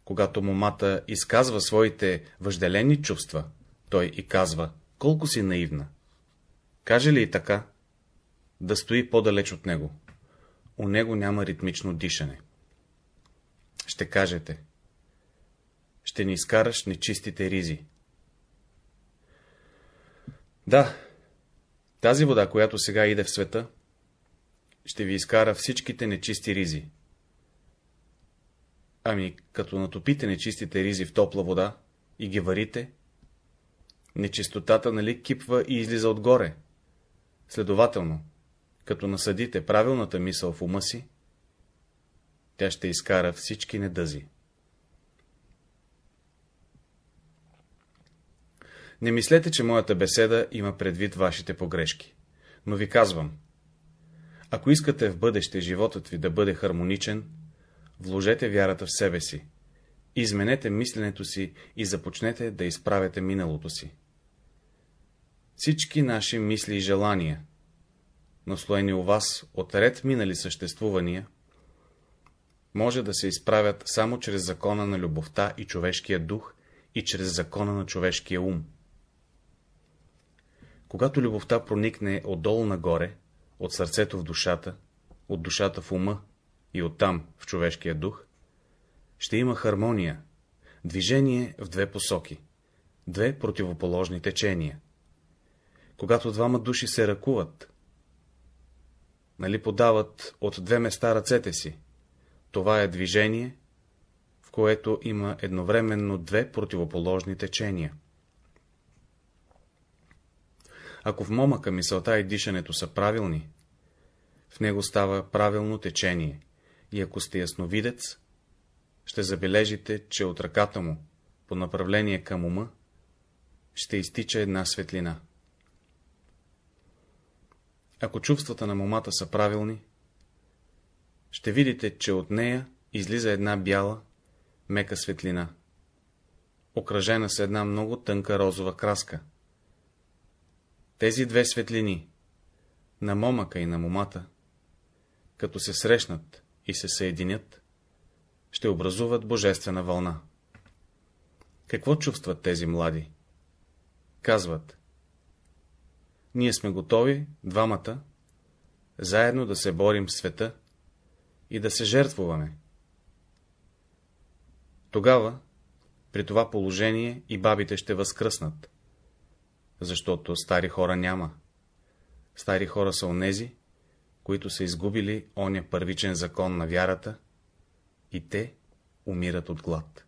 Когато момата изказва своите въжделени чувства, той и казва, колко си наивна. Каже ли и така? Да стои по-далеч от него. У него няма ритмично дишане. Ще кажете. Ще ни изкараш нечистите ризи. Да, тази вода, която сега иде в света, ще ви изкара всичките нечисти ризи. Ами, като натопите нечистите ризи в топла вода и ги варите, нечистотата нали кипва и излиза отгоре. Следователно, като насъдите правилната мисъл в ума си, тя ще изкара всички недъзи. Не мислете, че моята беседа има предвид вашите погрешки, но ви казвам, ако искате в бъдеще животът ви да бъде хармоничен, вложете вярата в себе си, изменете мисленето си и започнете да изправяте миналото си. Всички наши мисли и желания, наслоени у вас от ред минали съществувания, може да се изправят само чрез закона на любовта и човешкия дух и чрез закона на човешкия ум. Когато любовта проникне отдолу нагоре, от сърцето в душата, от душата в ума и оттам в човешкия дух, ще има хармония, движение в две посоки, две противоположни течения. Когато двама души се ръкуват, нали подават от две места ръцете си, това е движение, в което има едновременно две противоположни течения. Ако в момъка мисълта и дишането са правилни, в него става правилно течение, и ако сте ясновидец, ще забележите, че от ръката му, по направление към ума, ще изтича една светлина. Ако чувствата на момата са правилни, ще видите, че от нея излиза една бяла, мека светлина, окръжена с една много тънка розова краска. Тези две светлини, на момъка и на момата, като се срещнат и се съединят, ще образуват божествена вълна. Какво чувстват тези млади? Казват, ние сме готови, двамата, заедно да се борим в света и да се жертвуваме. Тогава, при това положение, и бабите ще възкръснат, защото стари хора няма. Стари хора са онези, които са изгубили оня първичен закон на вярата, и те умират от глад.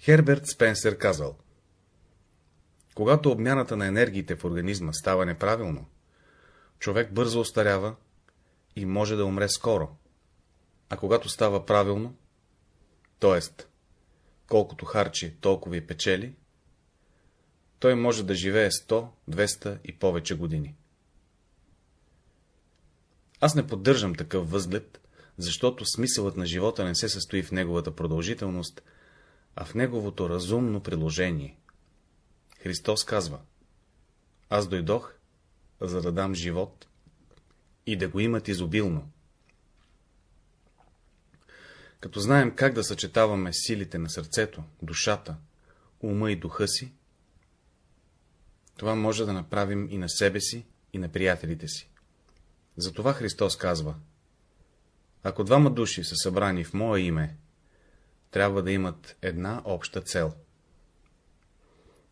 Херберт Спенсер казал Когато обмяната на енергиите в организма става неправилно, човек бързо остарява и може да умре скоро, а когато става правилно, т.е. колкото харчи, толкова и печели, той може да живее 100, 200 и повече години. Аз не поддържам такъв възглед, защото смисълът на живота не се състои в неговата продължителност, а в неговото разумно приложение. Христос казва, аз дойдох, за да дам живот и да го имат изобилно. Като знаем как да съчетаваме силите на сърцето, душата, ума и духа си, това може да направим и на себе си, и на приятелите си. Затова Христос казва, ако двама души са събрани в Мое име, трябва да имат една обща цел.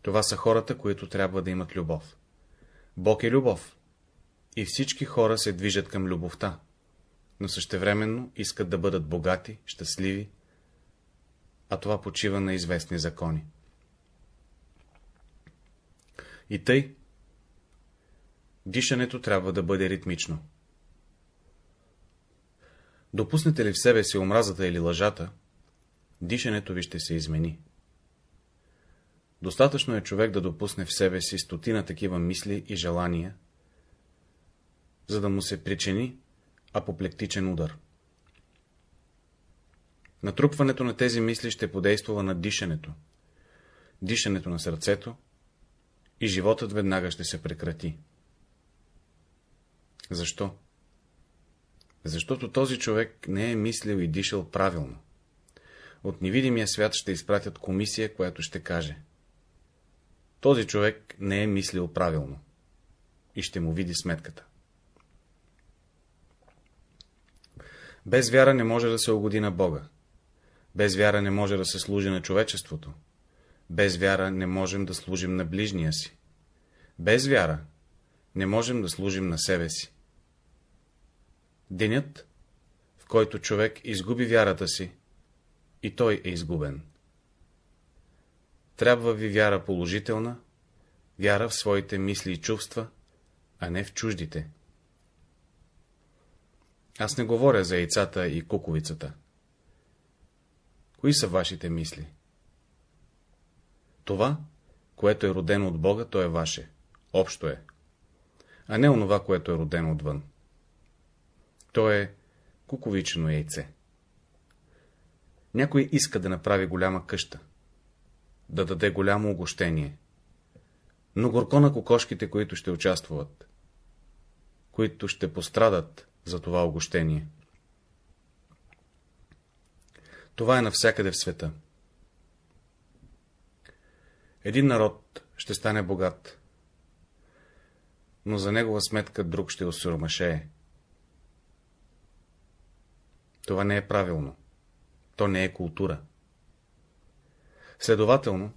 Това са хората, които трябва да имат любов. Бог е любов. И всички хора се движат към любовта, но същевременно искат да бъдат богати, щастливи, а това почива на известни закони. И тъй, дишането трябва да бъде ритмично. Допуснете ли в себе си омразата или лъжата, дишането ви ще се измени. Достатъчно е човек да допусне в себе си стотина такива мисли и желания, за да му се причини апоплектичен удар. Натрупването на тези мисли ще подействува на дишането, дишането на сърцето и животът веднага ще се прекрати. Защо? Защото този човек не е мислил и дишал правилно. От невидимия свят ще изпратят комисия, която ще каже. Този човек не е мислил правилно. И ще му види сметката. Без вяра не може да се угоди на Бога. Без вяра не може да се служи на човечеството. Без вяра не можем да служим на ближния си. Без вяра не можем да служим на себе си. Денят, в който човек изгуби вярата си, и той е изгубен. Трябва ви вяра положителна, вяра в своите мисли и чувства, а не в чуждите. Аз не говоря за яйцата и куковицата. Кои са вашите мисли? Това, което е родено от Бога, то е ваше. Общо е. А не онова, което е родено отвън. То е куковичено яйце. Някой иска да направи голяма къща, да даде голямо огощение, но горко на кокошките, които ще участват, които ще пострадат за това огощение. Това е навсякъде в света. Един народ ще стане богат, но за негова сметка друг ще осуромашее. Това не е правилно. То не е култура. Следователно,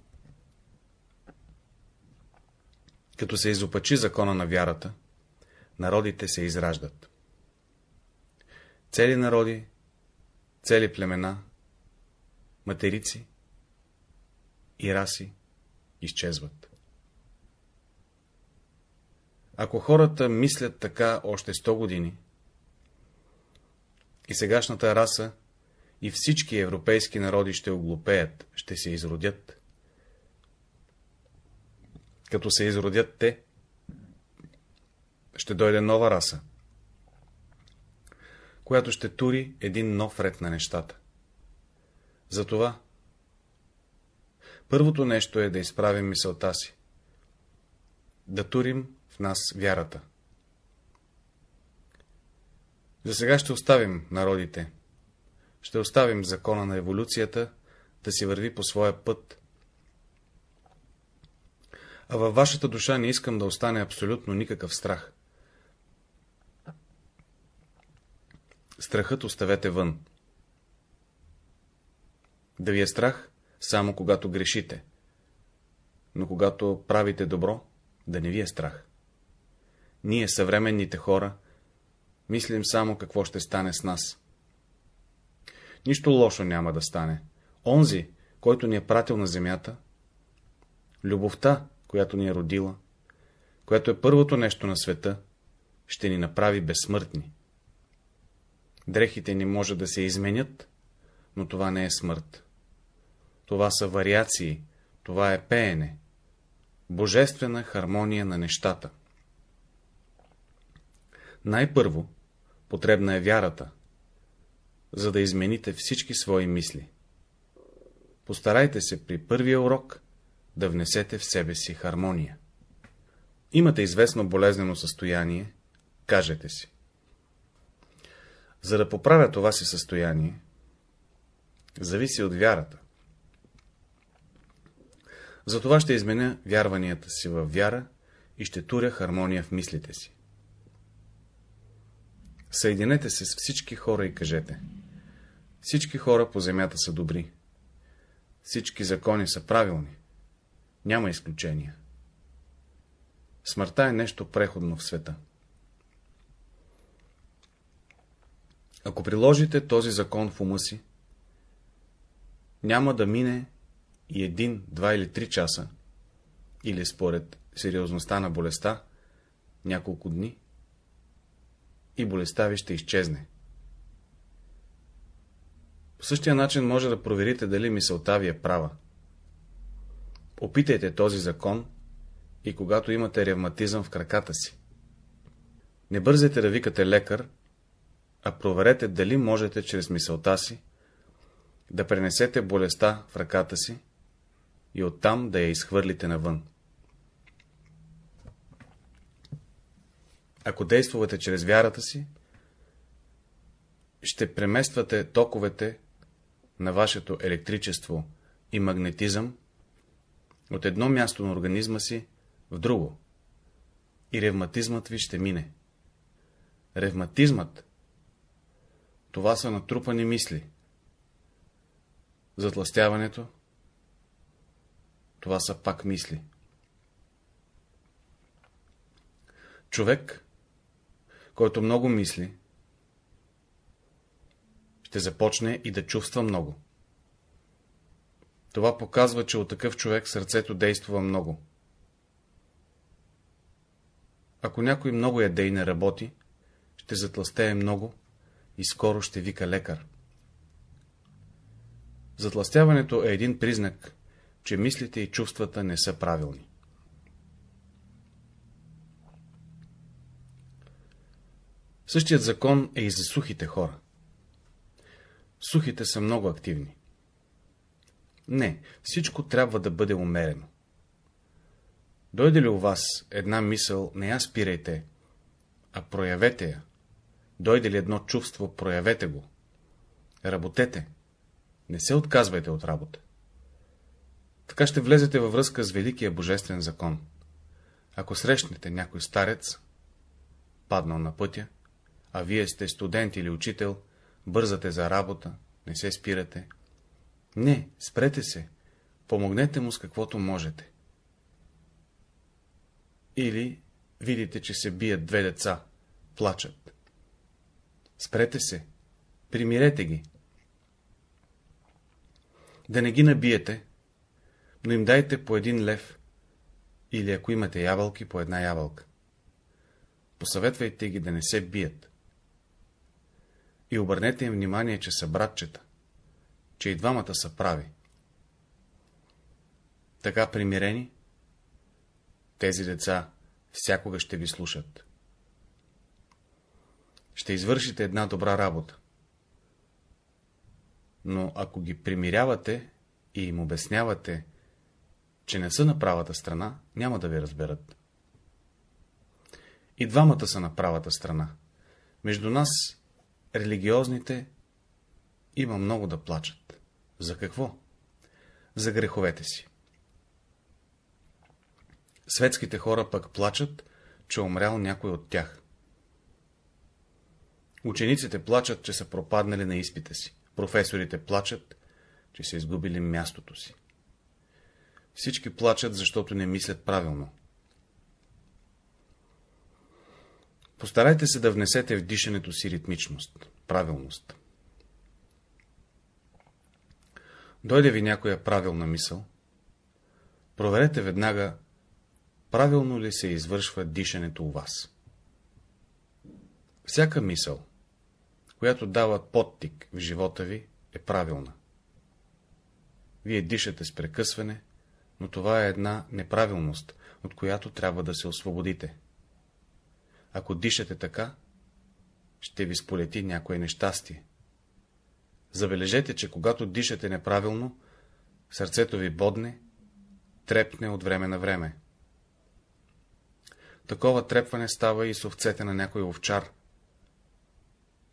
като се изопачи закона на вярата, народите се израждат. Цели народи, цели племена, материци и раси изчезват. Ако хората мислят така още 100 години, и сегашната раса, и всички европейски народи ще оглупеят, ще се изродят. Като се изродят те, ще дойде нова раса, която ще тури един нов ред на нещата. Затова първото нещо е да изправим мисълта си, да турим в нас вярата. За сега ще оставим народите, ще оставим закона на еволюцията да си върви по своя път. А във вашата душа не искам да остане абсолютно никакъв страх. Страхът оставете вън. Да ви е страх, само когато грешите, но когато правите добро, да не ви е страх. Ние, съвременните хора, мислим само какво ще стане с нас. Нищо лошо няма да стане. Онзи, който ни е пратил на земята, любовта, която ни е родила, която е първото нещо на света, ще ни направи безсмъртни. Дрехите ни може да се изменят, но това не е смърт. Това са вариации, това е пеене, божествена хармония на нещата. Най-първо, потребна е вярата, за да измените всички свои мисли. Постарайте се при първия урок да внесете в себе си хармония. Имате известно болезнено състояние, кажете си. За да поправя това си състояние, зависи от вярата. Затова ще изменя вярванията си в вяра и ще туря хармония в мислите си. Съединете се с всички хора и кажете. Всички хора по земята са добри. Всички закони са правилни. Няма изключения. Смъртта е нещо преходно в света. Ако приложите този закон в ума си, няма да мине и един, два или три часа, или според сериозността на болестта, няколко дни, и болестта ви ще изчезне. По същия начин може да проверите дали мисълта ви е права. Опитайте този закон и когато имате ревматизъм в краката си. Не бързайте да викате лекар, а проверете дали можете чрез мисълта си да пренесете болестта в ръката си и оттам да я изхвърлите навън. Ако действувате чрез вярата си, ще премествате токовете на вашето електричество и магнетизъм от едно място на организма си в друго и ревматизмът ви ще мине. Ревматизмът това са натрупани мисли. Затластяването това са пак мисли. Човек, който много мисли, ще започне и да чувства много. Това показва, че от такъв човек сърцето действа много. Ако някой много яде и не работи, ще затластее много и скоро ще вика лекар. Затластяването е един признак, че мислите и чувствата не са правилни. Същият закон е и за сухите хора. Сухите са много активни. Не, всичко трябва да бъде умерено. Дойде ли у вас една мисъл, не я спирайте, а проявете я. Дойде ли едно чувство, проявете го. Работете. Не се отказвайте от работа. Така ще влезете във връзка с Великия Божествен закон. Ако срещнете някой старец, паднал на пътя, а вие сте студент или учител, бързате за работа, не се спирате. Не, спрете се, помогнете му с каквото можете. Или видите, че се бият две деца, плачат. Спрете се, примирете ги. Да не ги набиете, но им дайте по един лев, или ако имате ябълки, по една ябълка. Посъветвайте ги да не се бият. И обърнете им внимание, че са братчета, че и двамата са прави. Така примирени, тези деца всякога ще ви слушат. Ще извършите една добра работа. Но ако ги примирявате и им обяснявате, че не са на правата страна, няма да ви разберат. И двамата са на правата страна. Между нас, религиозните, има много да плачат. За какво? За греховете си. Светските хора пък плачат, че умрял някой от тях. Учениците плачат, че са пропаднали на изпита си. Професорите плачат, че са изгубили мястото си. Всички плачат, защото не мислят правилно. Постарайте се да внесете в дишането си ритмичност, правилност. Дойде ви някоя правилна мисъл, проверете веднага, правилно ли се извършва дишането у вас. Всяка мисъл, която дава подтик в живота ви, е правилна. Вие дишате с прекъсване, но това е една неправилност, от която трябва да се освободите. Ако дишате така, ще ви сполети някое нещастие. Забележете, че когато дишате неправилно, сърцето ви бодне, трепне от време на време. Такова трепване става и с овцете на някой овчар,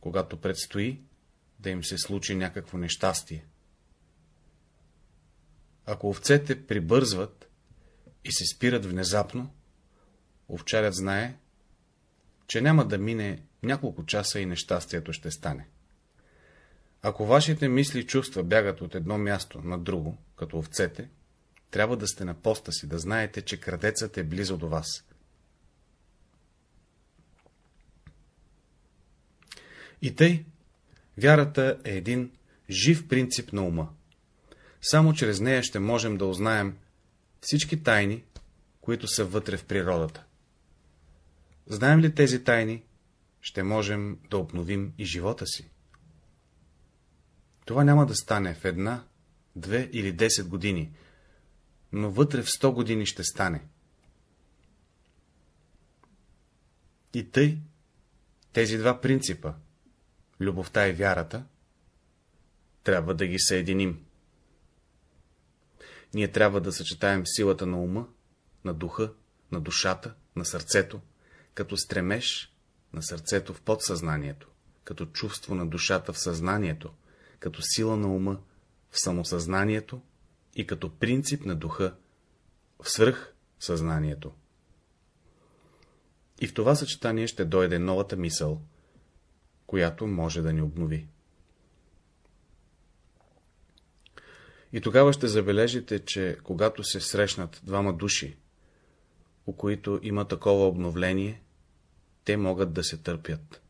когато предстои да им се случи някакво нещастие. Ако овцете прибързват и се спират внезапно, овчарят знае, че няма да мине няколко часа и нещастието ще стане. Ако вашите мисли и чувства бягат от едно място на друго, като овцете, трябва да сте на поста си, да знаете, че крадецът е близо до вас. И тъй, вярата е един жив принцип на ума. Само чрез нея ще можем да узнаем всички тайни, които са вътре в природата. Знаем ли тези тайни, ще можем да обновим и живота си. Това няма да стане в една, две или десет години, но вътре в сто години ще стане. И тъй, тези два принципа, любовта и вярата, трябва да ги съединим. Ние трябва да съчетаем силата на ума, на духа, на душата, на сърцето, като стремеж на сърцето в подсъзнанието, като чувство на душата в съзнанието, като сила на ума в самосъзнанието и като принцип на духа в свръхсъзнанието. И в това съчетание ще дойде новата мисъл, която може да ни обнови. И тогава ще забележите, че когато се срещнат двама души, у които има такова обновление, те могат да се търпят.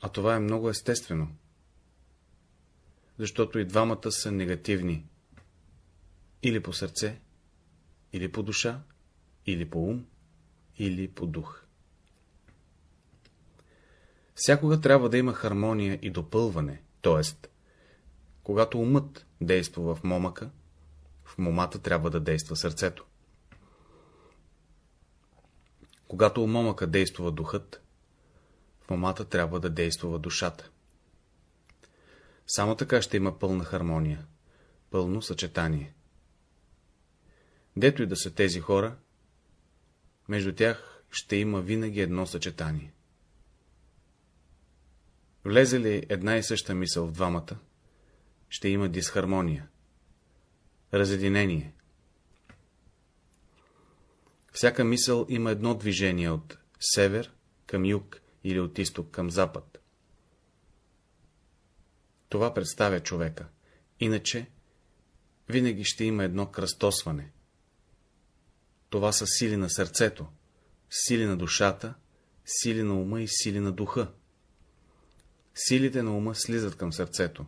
А това е много естествено, защото и двамата са негативни, или по сърце, или по душа, или по ум, или по дух. Всякога трябва да има хармония и допълване, т.е. когато умът действа в момъка, в момата трябва да действа сърцето. Когато у момъка действува духът, в момата трябва да действува душата. Само така ще има пълна хармония, пълно съчетание. Дето и да са тези хора, между тях ще има винаги едно съчетание. Влезе ли една и съща мисъл в двамата, ще има дисхармония, разединение. Всяка мисъл има едно движение от север към юг или от изток към запад. Това представя човека. Иначе винаги ще има едно кръстосване. Това са сили на сърцето, сили на душата, сили на ума и сили на духа. Силите на ума слизат към сърцето,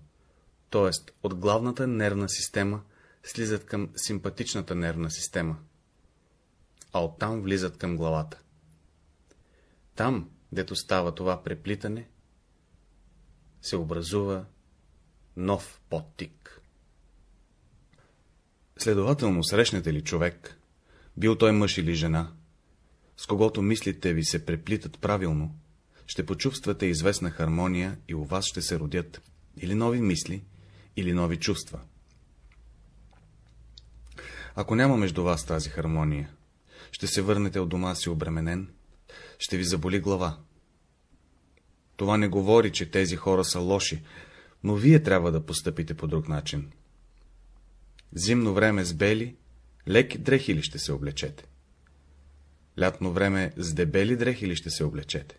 т.е. от главната нервна система слизат към симпатичната нервна система, а оттам влизат към главата. Там, дето става това преплитане, се образува нов подтик. Следователно, срещнете ли човек, бил той мъж или жена, с когото мислите ви се преплитат правилно, ще почувствате известна хармония и у вас ще се родят или нови мисли, или нови чувства. Ако няма между вас тази хармония, ще се върнете от дома си обременен, ще ви заболи глава. Това не говори, че тези хора са лоши, но вие трябва да постъпите по друг начин. Зимно време с бели, леки дрехи ли ще се облечете? Лятно време с дебели дрехи ли ще се облечете?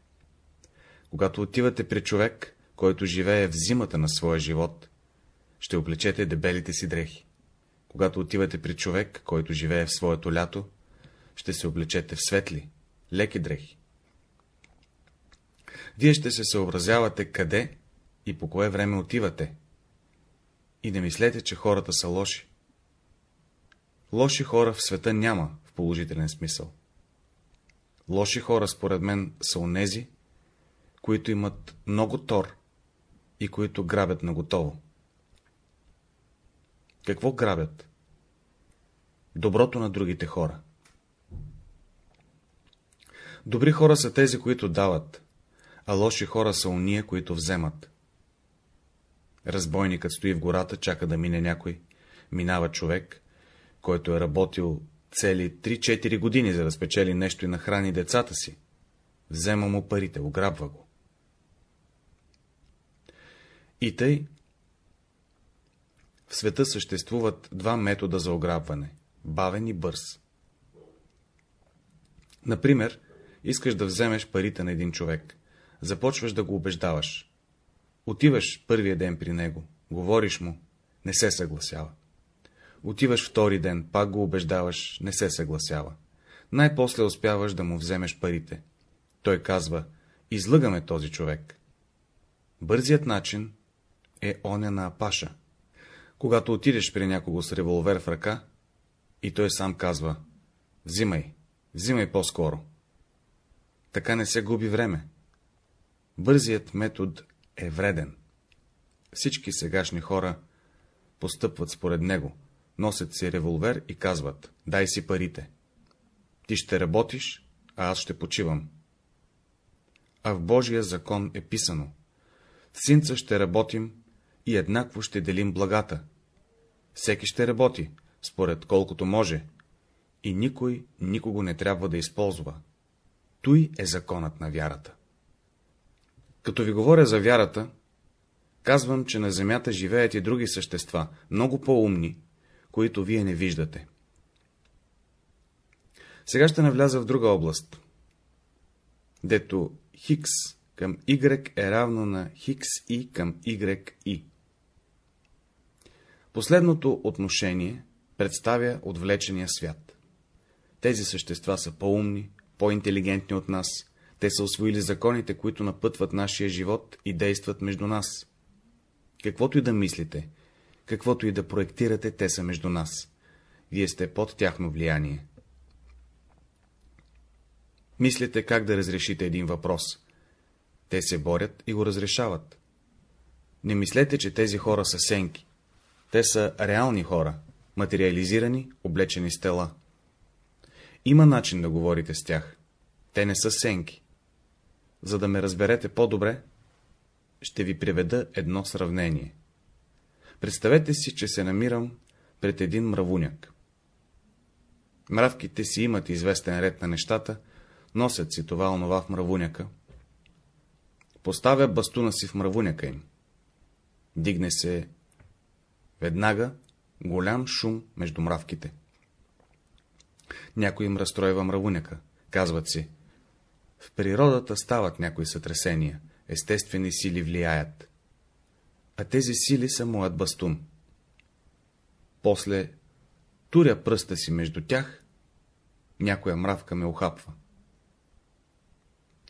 Когато отивате при човек, който живее в зимата на своя живот, ще облечете дебелите си дрехи. Когато отивате при човек, който живее в своето лято, ще се облечете в светли, леки дрехи. Вие ще се съобразявате къде и по кое време отивате. И не мислете, че хората са лоши. Лоши хора в света няма в положителен смисъл. Лоши хора, според мен, са онези, които имат много тор и които грабят на готово. Какво грабят? Доброто на другите хора. Добри хора са тези, които дават, а лоши хора са уния, които вземат. Разбойникът стои в гората, чака да мине някой. Минава човек, който е работил цели 3-4 години, за да спечели нещо и нахрани децата си. Взема му парите, ограбва го. И тъй, в света съществуват два метода за ограбване – бавен и бърз. Например, искаш да вземеш парите на един човек. Започваш да го убеждаваш. Отиваш първия ден при него, говориш му, не се съгласява. Отиваш втори ден, пак го убеждаваш, не се съгласява. Най-после успяваш да му вземеш парите. Той казва, излъгаме този човек. Бързият начин е оня на Апаша. Когато отидеш при някого с револвер в ръка, и той сам казва, взимай, взимай по-скоро. Така не се губи време. Бързият метод е вреден. Всички сегашни хора постъпват според него, носят си револвер и казват, дай си парите. Ти ще работиш, а аз ще почивам. А в Божия закон е писано, синца ще работим и еднакво ще делим благата. Всеки ще работи, според колкото може, и никой никого не трябва да използва. Той е законът на вярата. Като ви говоря за вярата, казвам, че на земята живеят и други същества, много по-умни, които вие не виждате. Сега ще навляза в друга област, дето Хикс към Y е равно на Хикс и към YI. Последното отношение представя отвлечения свят. Тези същества са по-умни, по-интелигентни от нас, те са освоили законите, които напътват нашия живот и действат между нас. Каквото и да мислите, каквото и да проектирате, те са между нас. Вие сте под тяхно влияние. Мислите как да разрешите един въпрос. Те се борят и го разрешават. Не мислете, че тези хора са сенки. Те са реални хора, материализирани, облечени с тела. Има начин да говорите с тях. Те не са сенки. За да ме разберете по-добре, ще ви приведа едно сравнение. Представете си, че се намирам пред един мравуняк. Мравките си имат известен ред на нещата, носят си това онова в мравуняка. Поставя бастуна си в мравуняка им. Дигне се веднага голям шум между мравките. Някой им разстройва мравуняка. Казват си. В природата стават някои сътресения, естествени сили влияят. А тези сили са моят бастун. После туря пръста си между тях, някоя мравка ме охапва.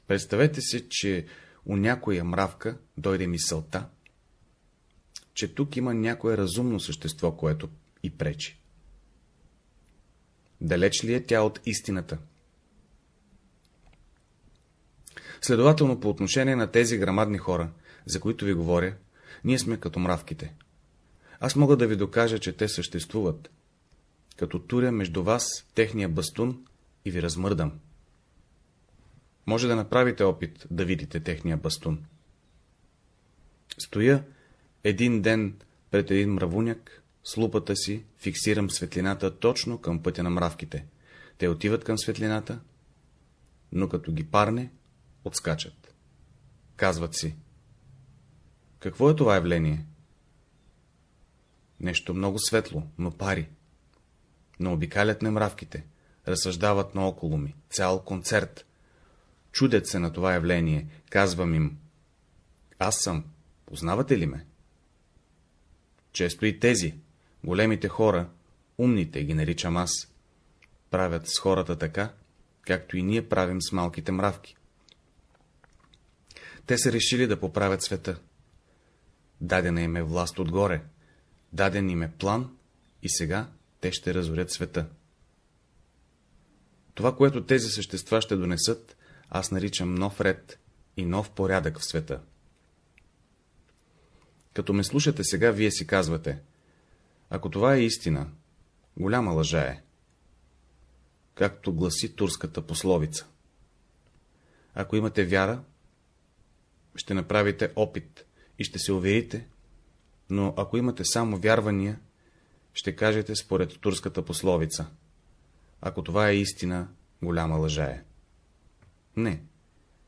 Представете си, че у някоя мравка дойде мисълта, че тук има някое разумно същество, което и пречи. Далеч ли е тя от истината? Следователно, по отношение на тези грамадни хора, за които ви говоря, ние сме като мравките. Аз мога да ви докажа, че те съществуват, като туря между вас техния бастун и ви размърдам. Може да направите опит да видите техния бастун. Стоя един ден пред един мравуняк, с лупата си фиксирам светлината точно към пътя на мравките. Те отиват към светлината, но като ги парне, отскачат. Казват си. Какво е това явление? Нещо много светло, но пари. Но обикалят ме мравките, разсъждават наоколо ми, цял концерт. Чудят се на това явление, казвам им. Аз съм, познавате ли ме? Често и тези, големите хора, умните ги наричам аз, правят с хората така, както и ние правим с малките мравки. Те са решили да поправят света. Дадена им е власт отгоре, даден им е план и сега те ще разорят света. Това, което тези същества ще донесат, аз наричам нов ред и нов порядък в света. Като ме слушате сега, вие си казвате, ако това е истина, голяма лъжа е, както гласи турската пословица. Ако имате вяра, ще направите опит и ще се уверите, но ако имате само вярвания, ще кажете според турската пословица. Ако това е истина, голяма лъжа е. Не,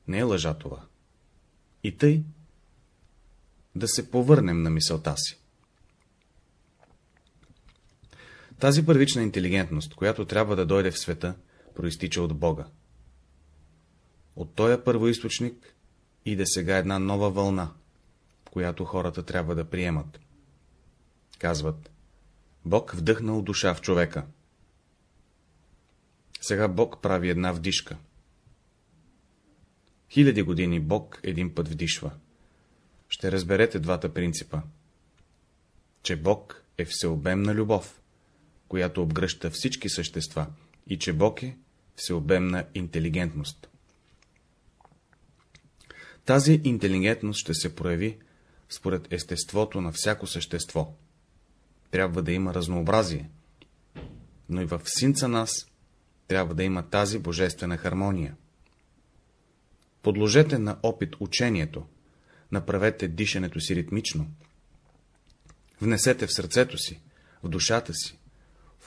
не е лъжа това. И тъй да се повърнем на мисълта си. Тази първична интелигентност, която трябва да дойде в света, проистича от Бога. От този първоисточник иде сега една нова вълна, която хората трябва да приемат. Казват, Бог вдъхнал душа в човека. Сега Бог прави една вдишка. Хиляди години Бог един път вдишва. Ще разберете двата принципа. Че Бог е всеобемна любов, която обгръща всички същества, и че Бог е всеобемна интелигентност. Тази интелигентност ще се прояви според естеството на всяко същество. Трябва да има разнообразие, но и в синца нас трябва да има тази божествена хармония. Подложете на опит учението, направете дишането си ритмично, внесете в сърцето си, в душата си,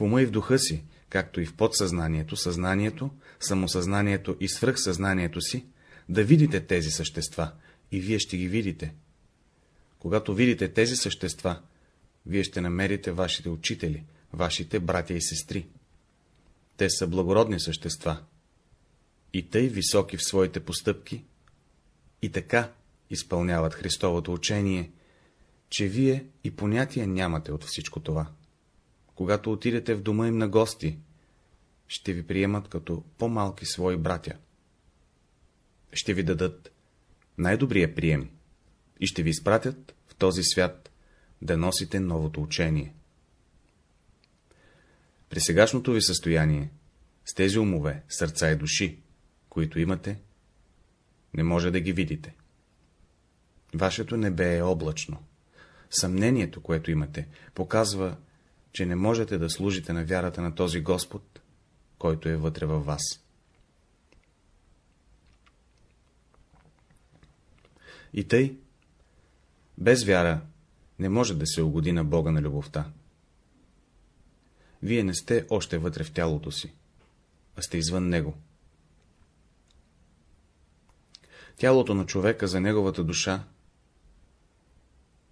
в ума и в духа си, както и в подсъзнанието, съзнанието, самосъзнанието и свръхсъзнанието си, да видите тези същества, и вие ще ги видите. Когато видите тези същества, вие ще намерите вашите учители, вашите братя и сестри. Те са благородни същества, и тъй високи в своите постъпки, и така изпълняват Христовото учение, че вие и понятия нямате от всичко това. Когато отидете в дома им на гости, ще ви приемат като по-малки свои братя. Ще ви дадат най-добрия прием и ще ви изпратят в този свят да носите новото учение. При сегашното ви състояние, с тези умове, сърца и души, които имате, не може да ги видите. Вашето небе е облачно. Съмнението, което имате, показва, че не можете да служите на вярата на този Господ, който е вътре във вас. И тъй, без вяра не може да се угоди на Бога на любовта. Вие не сте още вътре в тялото си, а сте извън него. Тялото на човека за неговата душа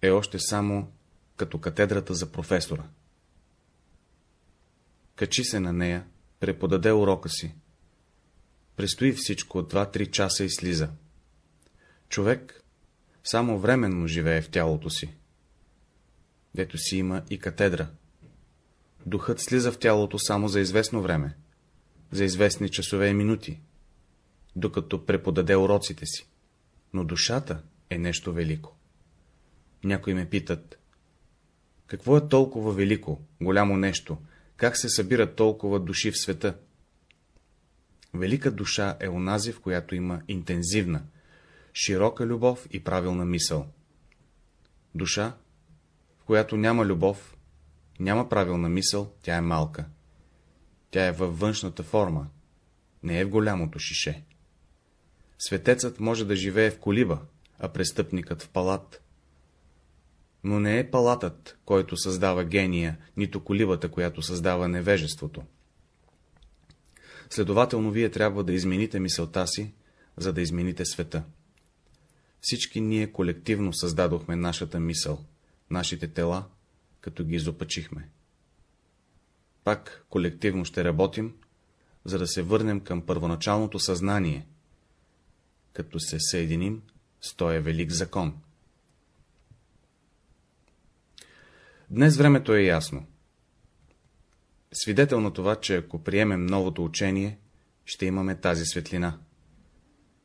е още само като катедрата за професора. Качи се на нея, преподаде урока си. Престои всичко от 2-3 часа и слиза. Човек само временно живее в тялото си. Дето си има и катедра. Духът слиза в тялото само за известно време, за известни часове и минути, докато преподаде уроците си. Но душата е нещо велико. Някои ме питат, какво е толкова велико, голямо нещо, как се събират толкова души в света? Велика душа е онази, в която има интензивна, широка любов и правилна мисъл. Душа, в която няма любов, няма правилна мисъл, тя е малка. Тя е във външната форма, не е в голямото шише. Светецът може да живее в колиба, а престъпникът в палат. Но не е палатът, който създава гения, нито колибата, която създава невежеството. Следователно, вие трябва да измените мисълта си, за да измените света. Всички ние колективно създадохме нашата мисъл, нашите тела, като ги изопачихме. Пак колективно ще работим, за да се върнем към първоначалното съзнание, като се съединим с този велик закон. Днес времето е ясно. Свидетел на това, че ако приемем новото учение, ще имаме тази светлина.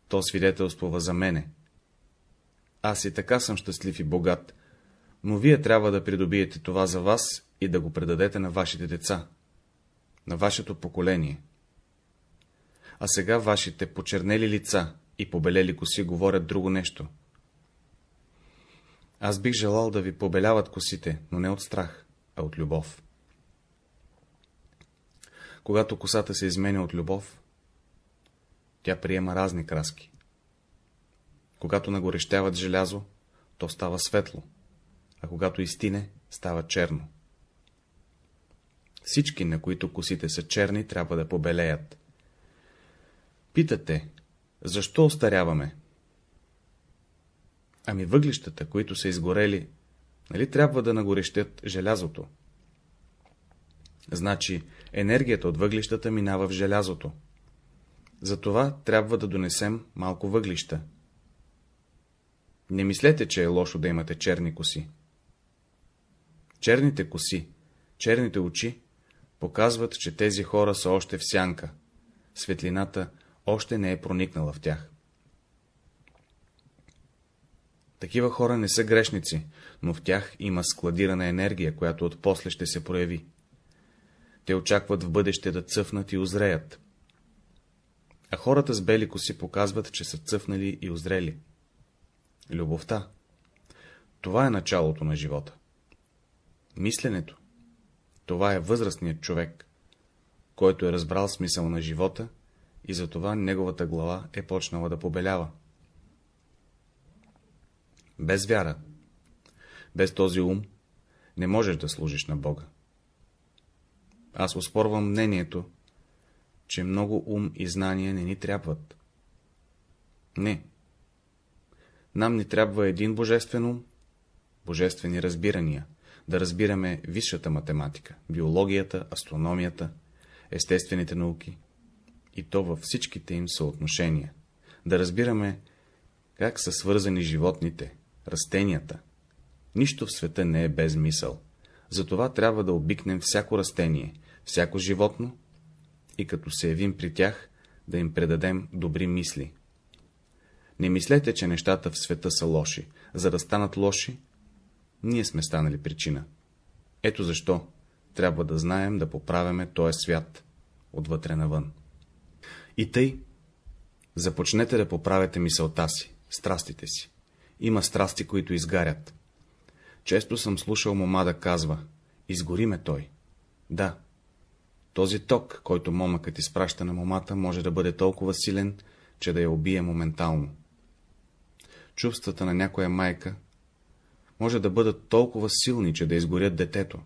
То свидетелствува за мене. Аз и така съм щастлив и богат, но вие трябва да придобиете това за вас и да го предадете на вашите деца, на вашето поколение. А сега вашите почернели лица и побелели коси говорят друго нещо. Аз бих желал да ви побеляват косите, но не от страх, а от любов. Когато косата се изменя от любов, тя приема разни краски. Когато нагорещяват желязо, то става светло, а когато изтине, става черно. Всички, на които косите са черни, трябва да побелеят. Питате, защо остаряваме? Ами въглищата, които са изгорели, нали трябва да нагорещят желязото? Значи, енергията от въглищата минава в желязото. Затова трябва да донесем малко въглища. Не мислете, че е лошо да имате черни коси. Черните коси, черните очи показват, че тези хора са още в сянка. Светлината още не е проникнала в тях. Такива хора не са грешници, но в тях има складирана енергия, която отпосле ще се прояви. Те очакват в бъдеще да цъфнат и озреят. А хората с бели коси показват, че са цъфнали и озрели. Любовта. Това е началото на живота. Мисленето. Това е възрастният човек, който е разбрал смисъл на живота и затова неговата глава е почнала да побелява. Без вяра, без този ум, не можеш да служиш на Бога. Аз оспорвам мнението, че много ум и знания не ни трябват. Не. Нам ни трябва един божествен ум, божествени разбирания, да разбираме висшата математика, биологията, астрономията, естествените науки, и то във всичките им съотношения, да разбираме как са свързани животните, растенията. Нищо в света не е без мисъл. Затова трябва да обикнем всяко растение, всяко животно и като се явим при тях, да им предадем добри мисли. Не мислете, че нещата в света са лоши. За да станат лоши, ние сме станали причина. Ето защо трябва да знаем да поправяме този свят, отвътре навън. И тъй, започнете да поправяте мисълта си, страстите си. Има страсти, които изгарят. Често съм слушал мома да казва, изгори ме той. Да, този ток, който момъкът изпраща на момата, може да бъде толкова силен, че да я убие моментално. Чувствата на някоя майка може да бъдат толкова силни, че да изгорят детето.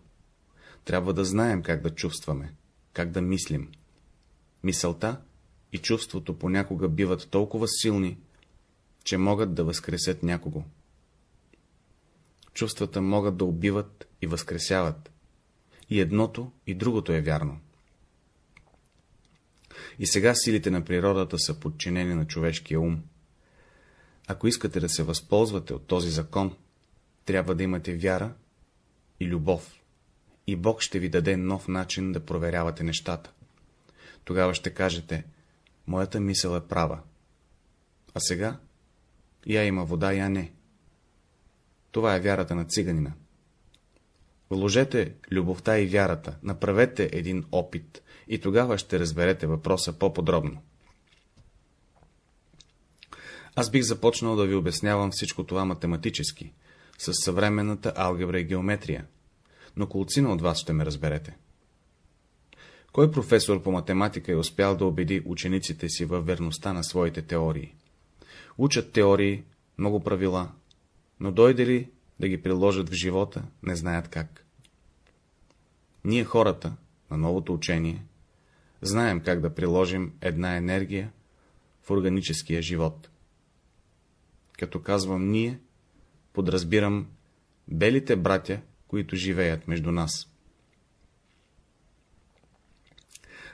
Трябва да знаем как да чувстваме, как да мислим. Мисълта и чувството понякога биват толкова силни, че могат да възкресят някого. Чувствата могат да убиват и възкресяват. И едното, и другото е вярно. И сега силите на природата са подчинени на човешкия ум. Ако искате да се възползвате от този закон, трябва да имате вяра и любов. И Бог ще ви даде нов начин да проверявате нещата. Тогава ще кажете, моята мисъл е права. А сега? Я има вода, я не. Това е вярата на циганина. Вложете любовта и вярата, направете един опит и тогава ще разберете въпроса по-подробно. Аз бих започнал да ви обяснявам всичко това математически, с съвременната алгебра и геометрия, но колцина от вас ще ме разберете. Кой професор по математика е успял да убеди учениците си във верността на своите теории? Учат теории, много правила, но дойде ли да ги приложат в живота, не знаят как. Ние хората на новото учение знаем как да приложим една енергия в органическия живот. Като казвам ние, подразбирам белите братя, които живеят между нас.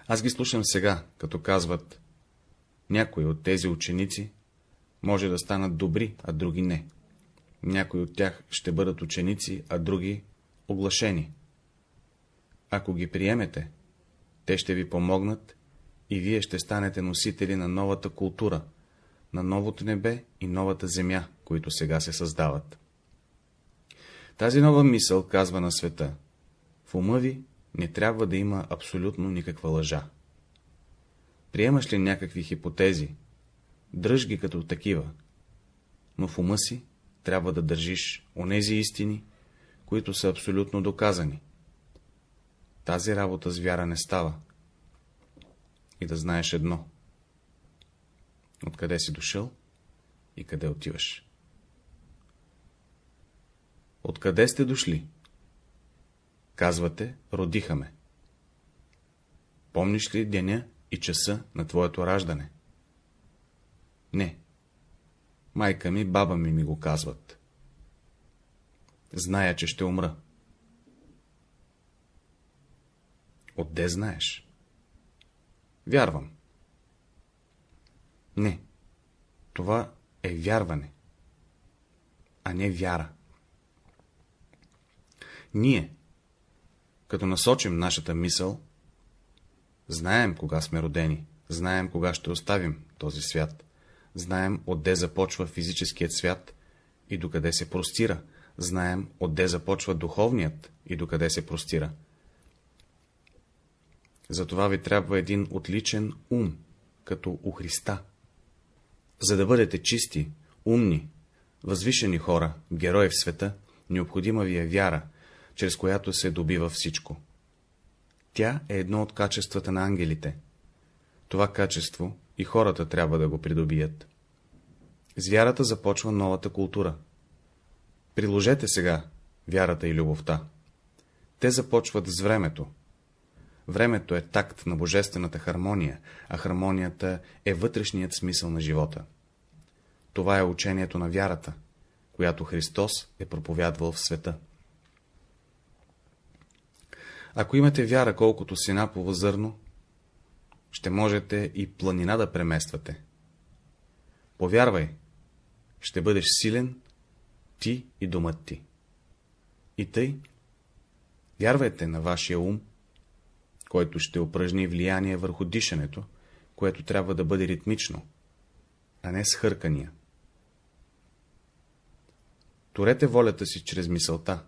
Аз ги слушам сега, като казват, някои от тези ученици може да станат добри, а други не. Някои от тях ще бъдат ученици, а други оглашени. Ако ги приемете, те ще ви помогнат и вие ще станете носители на новата култура, на новото небе и новата земя, които сега се създават. Тази нова мисъл казва на света, в ума ви не трябва да има абсолютно никаква лъжа. Приемаш ли някакви хипотези, дръж ги като такива, но в ума си трябва да държиш онези истини, които са абсолютно доказани. Тази работа с вяра не става. И да знаеш едно. Откъде си дошъл и къде отиваш. Откъде сте дошли? Казвате, родиха ме. Помниш ли деня и часа на твоето раждане? Не. Майка ми, баба ми ми го казват. Зная, че ще умра. Отде знаеш? Вярвам. Не. Това е вярване, а не вяра. Ние, като насочим нашата мисъл, знаем кога сме родени, знаем кога ще оставим този свят, знаем отде започва физическият свят и докъде се простира, знаем отде започва духовният и докъде се простира. Затова ви трябва един отличен ум, като у Христа. За да бъдете чисти, умни, възвишени хора, герои в света, необходима ви е вяра, чрез която се добива всичко. Тя е едно от качествата на ангелите. Това качество и хората трябва да го придобият. С вярата започва новата култура. Приложете сега вярата и любовта. Те започват с времето. Времето е такт на божествената хармония, а хармонията е вътрешният смисъл на живота. Това е учението на вярата, която Христос е проповядвал в света. Ако имате вяра колкото синапово зърно, ще можете и планина да премествате. Повярвай, ще бъдеш силен, ти и домът ти. И тъй, вярвайте на вашия ум, който ще упражни влияние върху дишането, което трябва да бъде ритмично, а не с хъркания. Турете волята си чрез мисълта,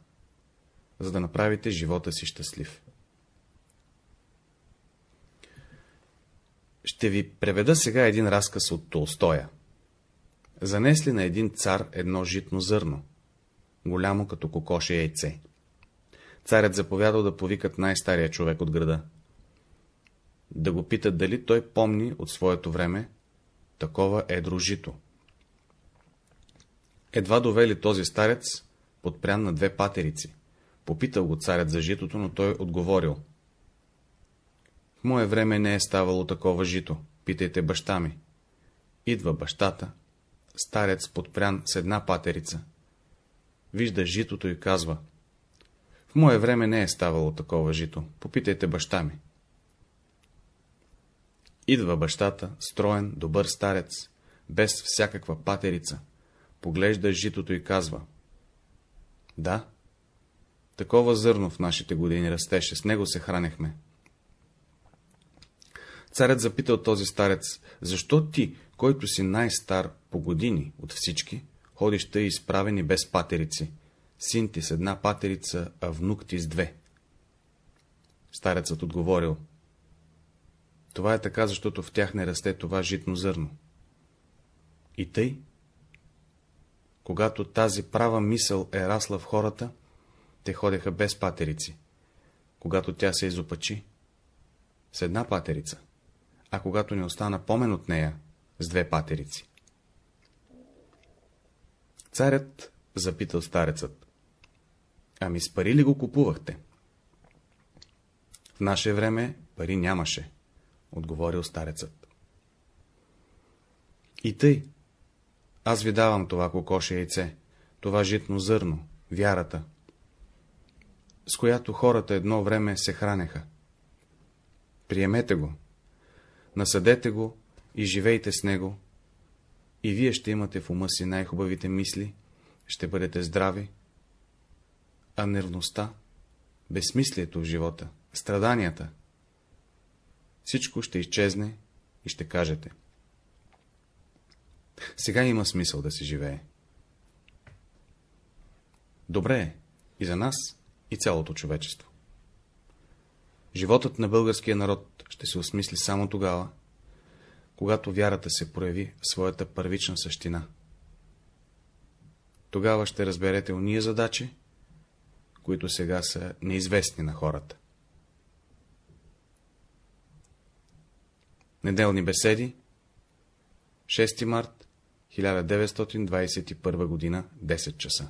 за да направите живота си щастлив. Ще ви преведа сега един разказ от Толстоя. Занесли на един цар едно житно зърно, голямо като кокоше яйце. Царят заповядал да повикат най-стария човек от града. Да го питат дали той помни от своето време такова едро жито. Едва довели този старец, подпрян на две патерици. Попитал го царят за житото, но той отговорил. В мое време не е ставало такова жито, питайте баща ми. Идва бащата, старец подпрян с една патерица. Вижда житото и казва. В мое време не е ставало такова жито, попитайте баща ми. Идва бащата, строен, добър старец, без всякаква патерица, поглежда житото и казва. Да, такова зърно в нашите години растеше, с него се хранехме. Царят запитал този старец, защо ти, който си най-стар по години от всички, ходиш тъй изправени без патерици, син ти с една патерица, а внук ти с две. Старецът отговорил, това е така, защото в тях не расте това житно зърно. И тъй, когато тази права мисъл е расла в хората, те ходеха без патерици. Когато тя се изопачи, с една патерица, а когато не остана помен от нея, с две патерици. Царят запитал старецът. Ами с пари ли го купувахте? В наше време пари нямаше, отговорил старецът. И тъй, аз ви давам това кокоше яйце, това житно зърно, вярата, с която хората едно време се хранеха. Приемете го, насъдете го и живейте с него, и вие ще имате в ума си най-хубавите мисли, ще бъдете здрави, а нервността, безсмислието в живота, страданията, всичко ще изчезне и ще кажете. Сега има смисъл да се живее. Добре е и за нас, и цялото човечество. Животът на българския народ ще се осмисли само тогава, когато вярата се прояви в своята първична същина. Тогава ще разберете уния задачи, които сега са неизвестни на хората. Неделни беседи 6 март 1921 г. 10 часа